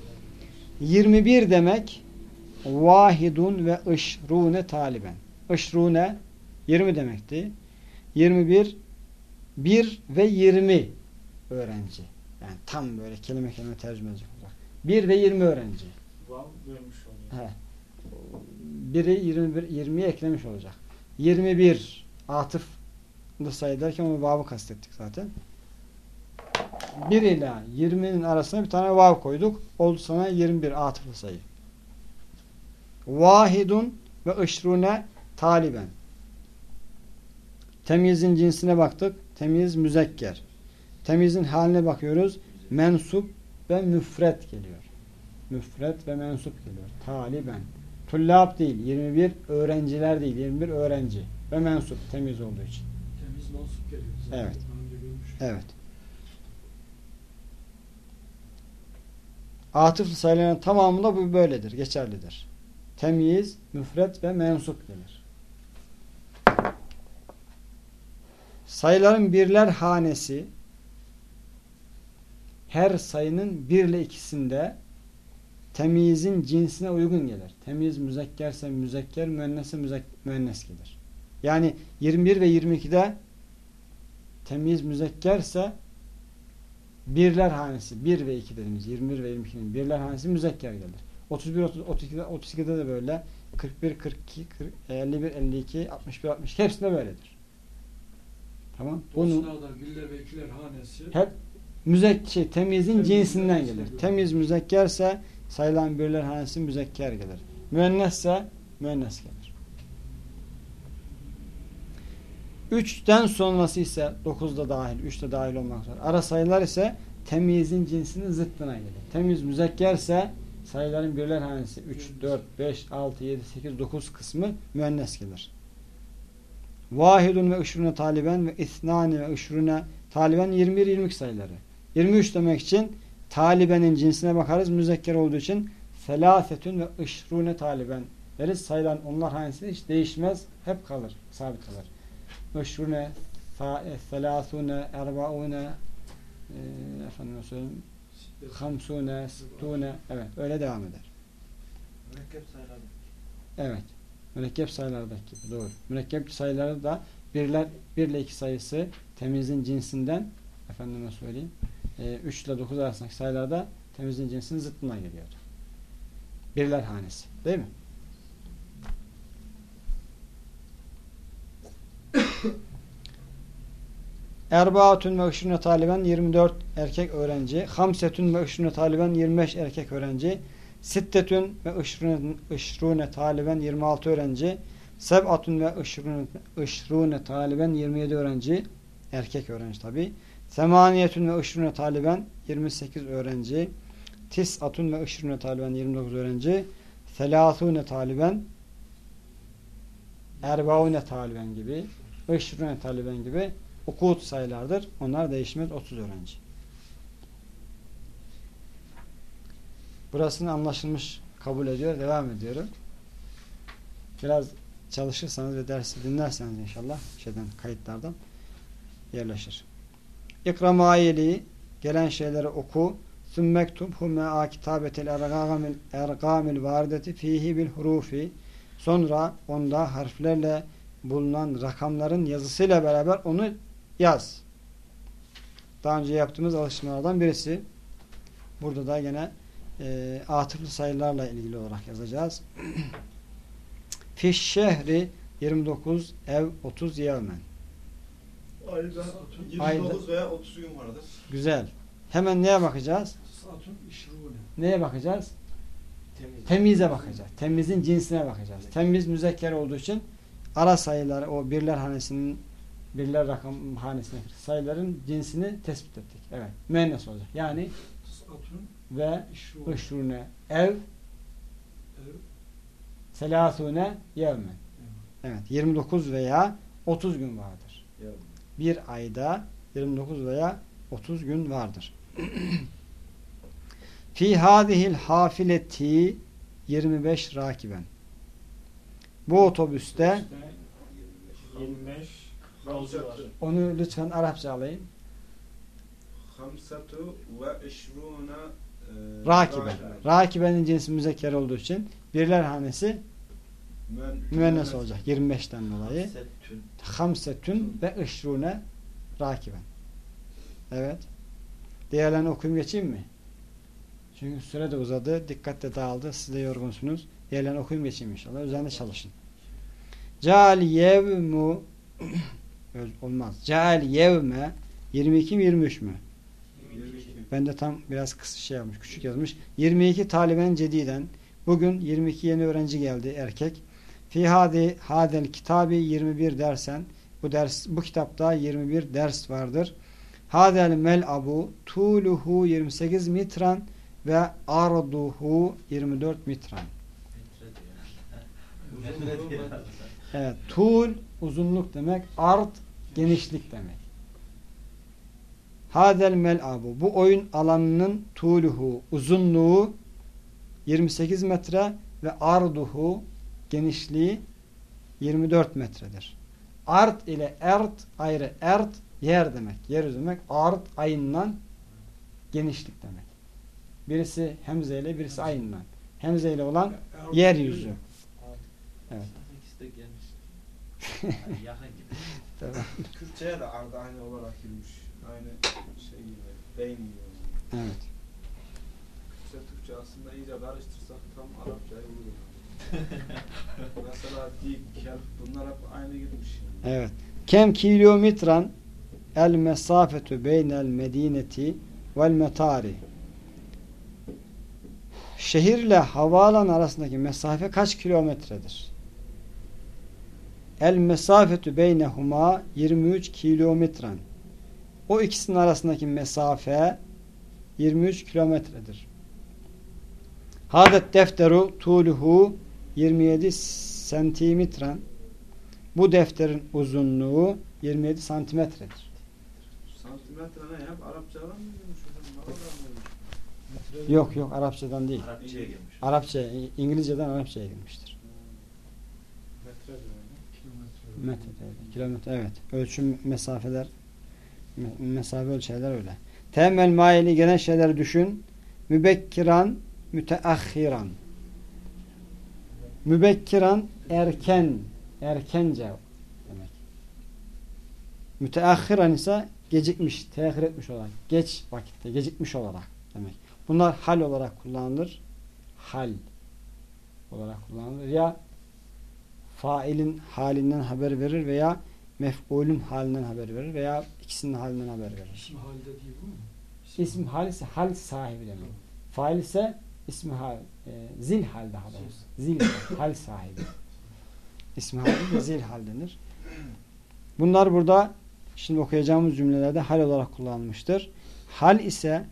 [SPEAKER 1] 21 demek vahidun ve ışrune taliben. Işrune 20 demekti. 21 1 ve 20 öğrenci. Yani tam böyle kelime kelime tercüme edecek olacak. 1 ve 20 öğrenci.
[SPEAKER 2] Vav bölmüş oluyor.
[SPEAKER 1] He. 1'i 21 20'ye eklemiş olacak. 21 atıflı sayı derken onu vav'ı kastettik zaten. 1 ile 20'nin arasına bir tane vav koyduk. Oldu sana 21 atıflı sayı. Vahidun ve ışrune taliben. Temyizin cinsine baktık. Temyiz müzekker. Temyizin haline bakıyoruz. Mensup ve müfret geliyor. Müfret ve mensup geliyor. Taliben. Tullab değil. 21 öğrenciler değil. 21 öğrenci. Ve mensup. Temiz olduğu için.
[SPEAKER 5] Temiz mansup geliyor. Zaten
[SPEAKER 1] Evet. Evet. Atıflı sayıların tamamında bu böyledir. Geçerlidir. Temyiz, müfret ve mensup gelir. Sayıların birler hanesi her sayının bir ile ikisinde temyizin cinsine uygun gelir. Temyiz müzekkerse müzekker, müennesse müzek müennes gelir. Yani 21 ve 22'de temyiz müzekkerse birler hanesi 1 ve 2 dediğimiz 21 ve 22'nin birler hanesi müzekker gelir. 31 30 32'de 32'de de böyle 41 42 40, 51 52 61 60 hepsinde böyledir. Tamam? Bunu
[SPEAKER 5] Dostlarda birler ve ikiler hanesi
[SPEAKER 1] hep müzek şey temyizin
[SPEAKER 5] Temiz
[SPEAKER 1] cinsinden gelir. Temiz müzekkerse sayılan birler hanesi müzekker gelir. Müennesse müennes gelir. 3'ten sonrası ise 9'da dahil, 3'te dahil olmak üzere. Ara sayılar ise temyizin cinsinin zıttına gelir. Temiz müzekkerse sayıların birler hanesi 3, 4, 5, 6, 7, 8, 9 kısmı müennes gelir. Vahidun ve ışrune taliben ve isnani ve ışrune taliben 21-22 sayıları. 23 demek için talibenin cinsine bakarız. Müzekker olduğu için felafetün ve ışrune taliben deriz. Sayılan onlar hanesi hiç değişmez. Hep kalır. Sabit kalır. Işrune felâthune erbaune e, efendim söyleyeyim hamsune sittune evet öyle devam eder.
[SPEAKER 3] Mürekkep sayılar.
[SPEAKER 1] Evet. Mürekkep sayılardaki gibi doğru. Mürekkep sayıları da birler, bir ile iki sayısı temizin cinsinden efendime söyleyeyim 3 ile 9 arasındaki sayılarda temizin cinsinin zıttına geliyor. Birler hanesi. Değil mi? <coughs> Erbaatun ve ışrune taliben 24 erkek öğrenci. Hamsetun ve ışrune taliben 25 erkek öğrenci. Sittetün ve ışrune taliben 26 öğrenci. Seb'atun ve ışrune taliben 27 öğrenci. Erkek öğrenci tabi. Semaniyetun ve ışrune taliben 28 öğrenci. Tis'atun ve ışrune taliben 29 öğrenci. Selâthûne taliben Erbaune taliben gibi Işrune taliben gibi okut sayılardır. Onlar değişmez 30 öğrenci. Burasını anlaşılmış kabul ediyor. Devam ediyorum. Biraz çalışırsanız ve dersi dinlerseniz inşallah şeyden kayıtlardan yerleşir. İkra maili gelen şeyleri oku. Sümmektubhu me'a kitabetil ergamil, ergamil varideti fihi bil hurufi. Sonra onda harflerle bulunan rakamların yazısıyla beraber onu yaz. Daha önce yaptığımız alıştırmalardan birisi. Burada da yine e, atıflı sayılarla ilgili olarak yazacağız. Fiş şehri 29 ev 30 yevmen.
[SPEAKER 4] Ayda
[SPEAKER 1] Ayda.
[SPEAKER 4] 29 veya 30 gün vardır.
[SPEAKER 1] Güzel. Hemen neye bakacağız? Neye bakacağız?
[SPEAKER 4] Temiz.
[SPEAKER 1] Temize bakacağız. Temizin cinsine bakacağız. Temiz müzekker olduğu için ara sayıları o birler hanesinin birler rakam hanesine sayıların cinsini tespit ettik. Evet. Müennes olacak. Yani
[SPEAKER 5] Satun
[SPEAKER 1] ve
[SPEAKER 5] işrune.
[SPEAKER 1] ışrune ev
[SPEAKER 5] Ev,
[SPEAKER 1] selasune yevmen. Evet. 29 veya 30 gün vardır. Bir ayda 29 veya 30 gün vardır. <clears throat> Fi hadihil hafileti 25 rakiben. Bu otobüste
[SPEAKER 2] 25 yolcu var.
[SPEAKER 1] onu lütfen Arapça alayım.
[SPEAKER 6] Hamsatu ve işruna e,
[SPEAKER 1] Rakiben. Rakibenin cinsi müzekker olduğu için birler hanesi
[SPEAKER 6] Müen-
[SPEAKER 1] müennes olacak 25'ten dolayı.
[SPEAKER 3] Settün.
[SPEAKER 1] Hamsetün ve ışrune rakiben. Evet. Diğerlerini okuyayım geçeyim mi? Çünkü süre de uzadı. Dikkat de dağıldı. Siz de yorgunsunuz. Diğerlerini okuyayım geçeyim inşallah. Üzerinde çalışın. Ceal yevmu <coughs> olmaz. Ceal yevme 22 mi 23 mü?
[SPEAKER 6] 22.
[SPEAKER 1] Ben de tam biraz kısa şey yapmış, küçük yazmış. 22 taliben cediden. Bugün 22 yeni öğrenci geldi erkek. Fi hadi hadel kitabı 21 dersen bu ders bu kitapta 21 ders vardır. Hadel mel abu tuluhu 28 mitran ve arduhu 24 mitran. Evet, tul uzunluk demek, art genişlik demek. Hadel mel'abu. Bu oyun alanının tuluhu, uzunluğu 28 metre ve arduhu genişliği 24 metredir. Art ile ert ayrı. Ert yer demek. Yer demek. Art ayından genişlik demek. Birisi hemze ile birisi ayından. Hemze ile olan yeryüzü. Evet. <laughs> Tamam.
[SPEAKER 6] Kürtçe'ye de arda aynı olarak girmiş. Aynı şey gibi. Beyin gibi.
[SPEAKER 1] Evet.
[SPEAKER 6] Kürtçe Türkçe aslında iyice karıştırsak tam Arapçaya uyuyor. <laughs> Mesela dik, kelp bunlar hep aynı girmiş.
[SPEAKER 1] Evet. Kem kilometran el mesafetu beynel medineti vel metari. Şehirle havaalan arasındaki mesafe kaç kilometredir? El mesafetu beynehuma 23 kilometran. O ikisinin arasındaki mesafe 23 kilometredir. Hadet defteru tuluhu 27 santimetren. Bu defterin uzunluğu 27 santimetredir.
[SPEAKER 6] Santimetre ne hep Arapçadan mı girmiş?
[SPEAKER 1] Yok yok Arapçadan değil.
[SPEAKER 3] Arapçaya girmiş.
[SPEAKER 1] Arapça, İngilizceden Arapçaya girmiştir.
[SPEAKER 2] Metre.
[SPEAKER 5] Kilometre.
[SPEAKER 1] Metre, evet. kilometre, evet. Ölçüm mesafeler, me- mesafe ölçerler öyle. Temel maili gelen şeyleri düşün. Mübekkiran, müteahhiran. Mübekkiran, erken, erkence demek. Müteahhiran ise gecikmiş, tehir etmiş olarak, geç vakitte, gecikmiş olarak demek. Bunlar hal olarak kullanılır. Hal olarak kullanılır. Ya failin halinden haber verir veya mef'ulün halinden haber verir veya ikisinin halinden haber verir.
[SPEAKER 5] İsim halde değil bu mu?
[SPEAKER 1] İsim hal ise hal sahibi demek. Fail ise ismi hal, e, zil hal daha doğrusu. Zil hal, sahibi. İsmi hal de zil hal denir. Bunlar burada şimdi okuyacağımız cümlelerde hal olarak kullanılmıştır. Hal ise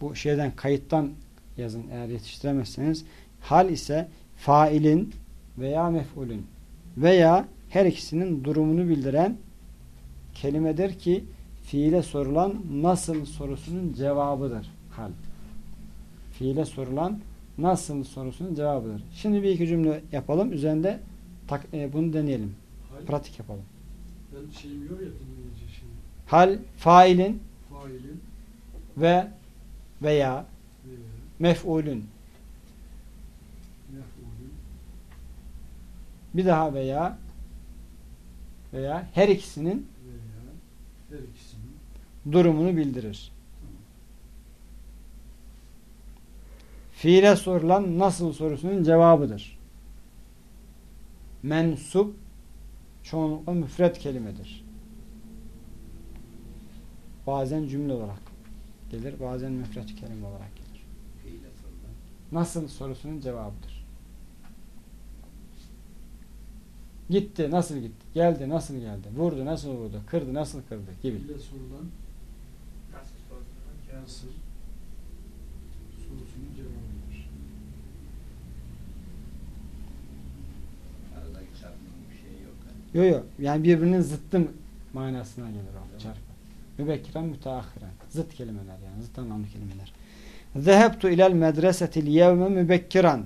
[SPEAKER 1] bu şeyden kayıttan yazın eğer yetiştiremezseniz hal ise failin veya mef'ulün veya her ikisinin durumunu bildiren kelimedir ki fiile sorulan nasıl sorusunun cevabıdır. Hal. Fiile sorulan nasıl sorusunun cevabıdır. Şimdi bir iki cümle yapalım. Üzerinde tak, e, bunu deneyelim.
[SPEAKER 5] Hal,
[SPEAKER 1] Pratik yapalım.
[SPEAKER 5] ben şeyim yok ya dinleyici şimdi.
[SPEAKER 1] Hal failin
[SPEAKER 5] Failin
[SPEAKER 1] ve veya
[SPEAKER 5] veya
[SPEAKER 1] mef'ulün bir daha veya veya her ikisinin
[SPEAKER 5] veya her ikisinin
[SPEAKER 1] durumunu bildirir. Fiile sorulan nasıl sorusunun cevabıdır. Mensup çoğunlukla müfret kelimedir. Bazen cümle olarak gelir, bazen müfret kelime olarak gelir. Nasıl sorusunun cevabıdır. Gitti, nasıl gitti? Geldi, nasıl geldi? Vurdu, nasıl vurdu? Kırdı, nasıl kırdı? Gibi.
[SPEAKER 5] ile sorulan nasıl sorusunun cevabıdır.
[SPEAKER 7] Aradaki çarpmanın bir şeyi yok.
[SPEAKER 1] Yok. Yani birbirinin zıttı manasına gelir o çarpı. Mübekkiren müteahhiren. Zıt kelimeler yani. Zıt anlamlı kelimeler. Zehebtu ilel medresetil yevme mübekkiran.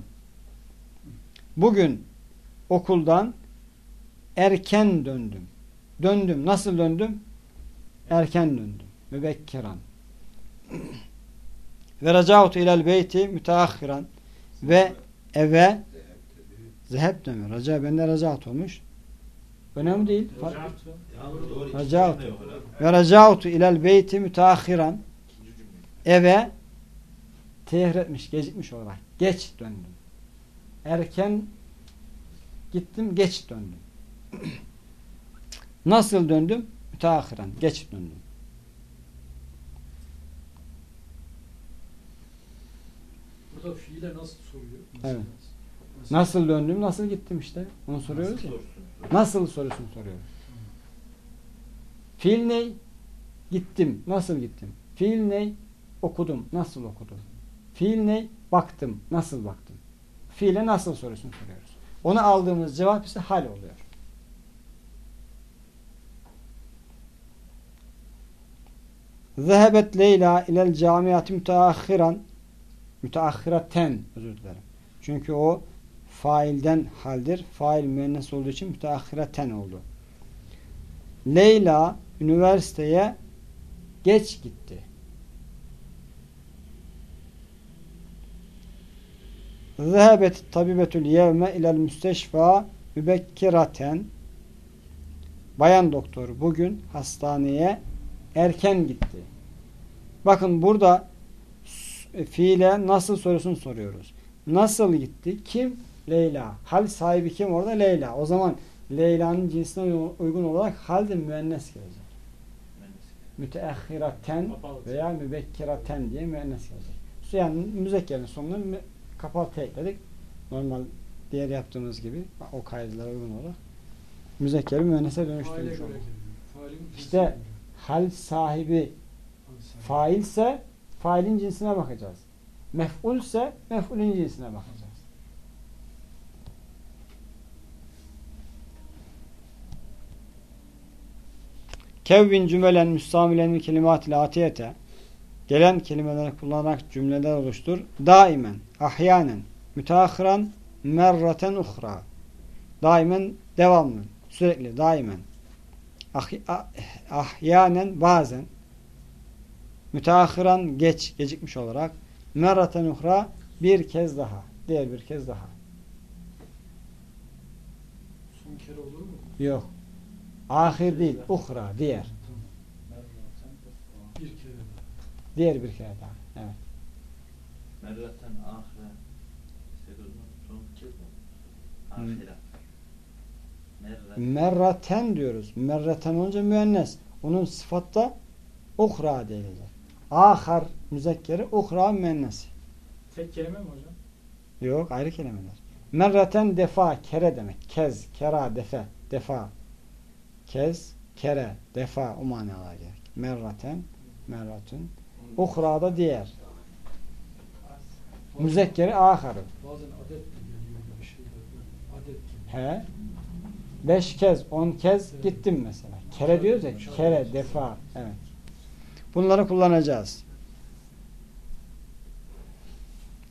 [SPEAKER 1] Bugün okuldan erken döndüm. Döndüm. Nasıl döndüm? Erken döndüm. Mübekkiran. Ve racautu ilel beyti müteahhiran. Ve eve zeheb mi? Raca bende racaat olmuş. Önemli değil. Racautu. Ve racautu ilel beyti müteahhiran. Eve tehir etmiş, gecikmiş olarak. Geç döndüm. Erken gittim, geç döndüm. <clears throat> Nasıl döndüm? Müteahhiran. Geç döndüm.
[SPEAKER 5] Burada fiile nasıl soruyor?
[SPEAKER 1] Evet.
[SPEAKER 5] Nasıl?
[SPEAKER 1] Nasıl döndüm, nasıl gittim işte. Onu soruyoruz
[SPEAKER 3] Nasıl
[SPEAKER 1] ya.
[SPEAKER 3] sorsun?
[SPEAKER 1] Nasıl sorusunu soruyoruz. Fiil ne? Gittim. Nasıl gittim? Fiil ne? Okudum. Nasıl okudum? Fiil ne? Baktım. Nasıl baktım? Fiile nasıl sorusunu soruyoruz. Ona aldığımız cevap ise hal oluyor. Zehebet Leyla ilel camiati müteahhiran müteahhiraten özür dilerim. Çünkü o failden haldir. Fail müennes olduğu için müteahhireten oldu. Leyla üniversiteye geç gitti. Zehebet tabibetül yevme ilel müsteşfa mübekkiraten Bayan doktor bugün hastaneye erken gitti. Bakın burada fiile nasıl sorusunu soruyoruz. Nasıl gitti? Kim? Leyla. Hal sahibi kim orada? Leyla. O zaman Leyla'nın cinsine uy- uygun olarak halde müennes gelecek. Müteahhiraten veya mübekkiraten diye müennes gelecek. Yani müzekkerin sonuna mü- kapalı T ekledik. Normal diğer yaptığımız gibi o kaydetlere uygun olarak müzekkeri müennese dönüştürmüş olduk. İşte hal
[SPEAKER 5] Hal sahibi.
[SPEAKER 1] failse failin cinsine bakacağız. Mef'ulse mef'ulün cinsine bakacağız. Kevvin cümelen müstamilenin kelimat-i atiyete gelen kelimeleri kullanarak cümleler oluştur. Daimen, ahyanen, müteahhiran, merraten uhra. Daimen devamlı, sürekli, daimen. Ah, ah, ahyanen bazen müteahhiran geç, gecikmiş olarak merraten uhra bir kez daha, diğer bir kez daha.
[SPEAKER 5] Son kere olur mu?
[SPEAKER 1] Yok. Ahir değil, uhra, diğer.
[SPEAKER 5] Bir kere daha.
[SPEAKER 1] Diğer bir kere daha. Evet.
[SPEAKER 3] Merraten ahire. Son kez. Merraten.
[SPEAKER 1] Merraten diyoruz. Merraten olunca müennes. Onun sıfatta uhra diyecek. Ahar müzekkeri, uhra müennesi.
[SPEAKER 2] Tek kelime mi hocam?
[SPEAKER 1] Yok ayrı kelimeler. Merraten defa kere demek. Kez, kera, defe, defa. Kez, kere, defa o manalar gerek. Merraten, merratun. Uhra da diğer. Müzekkeri aharı.
[SPEAKER 5] Bazen adet geliyor gibi.
[SPEAKER 1] He. Beş kez, on kez gittim mesela. Kere diyoruz ya, kere, defa. Evet. Bunları kullanacağız.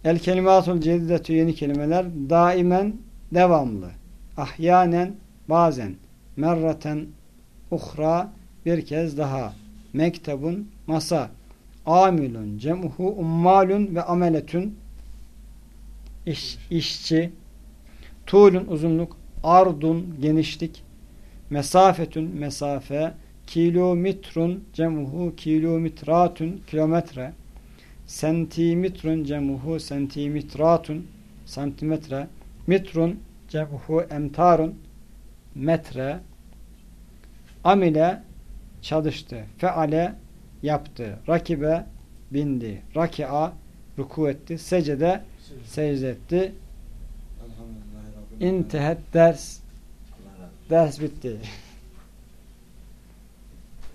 [SPEAKER 1] El kelimatul cedidetü yeni kelimeler daimen devamlı. Ahyanen bazen. Merraten uhra bir kez daha. Mektebun masa. Amilun cem'uhu ummalun ve ameletün iş, işçi. Tuğlun uzunluk. Ardun genişlik. Mesafetün mesafe. Kilometrun cem'uhu kilometratun kilometre. Sentimetrun cemuhu sentimetratun santimetre mitrun cemuhu emtarun metre amile çalıştı feale yaptı rakibe bindi rakia ruku etti secde
[SPEAKER 5] Secde.
[SPEAKER 1] etti. İntihet ders ders bitti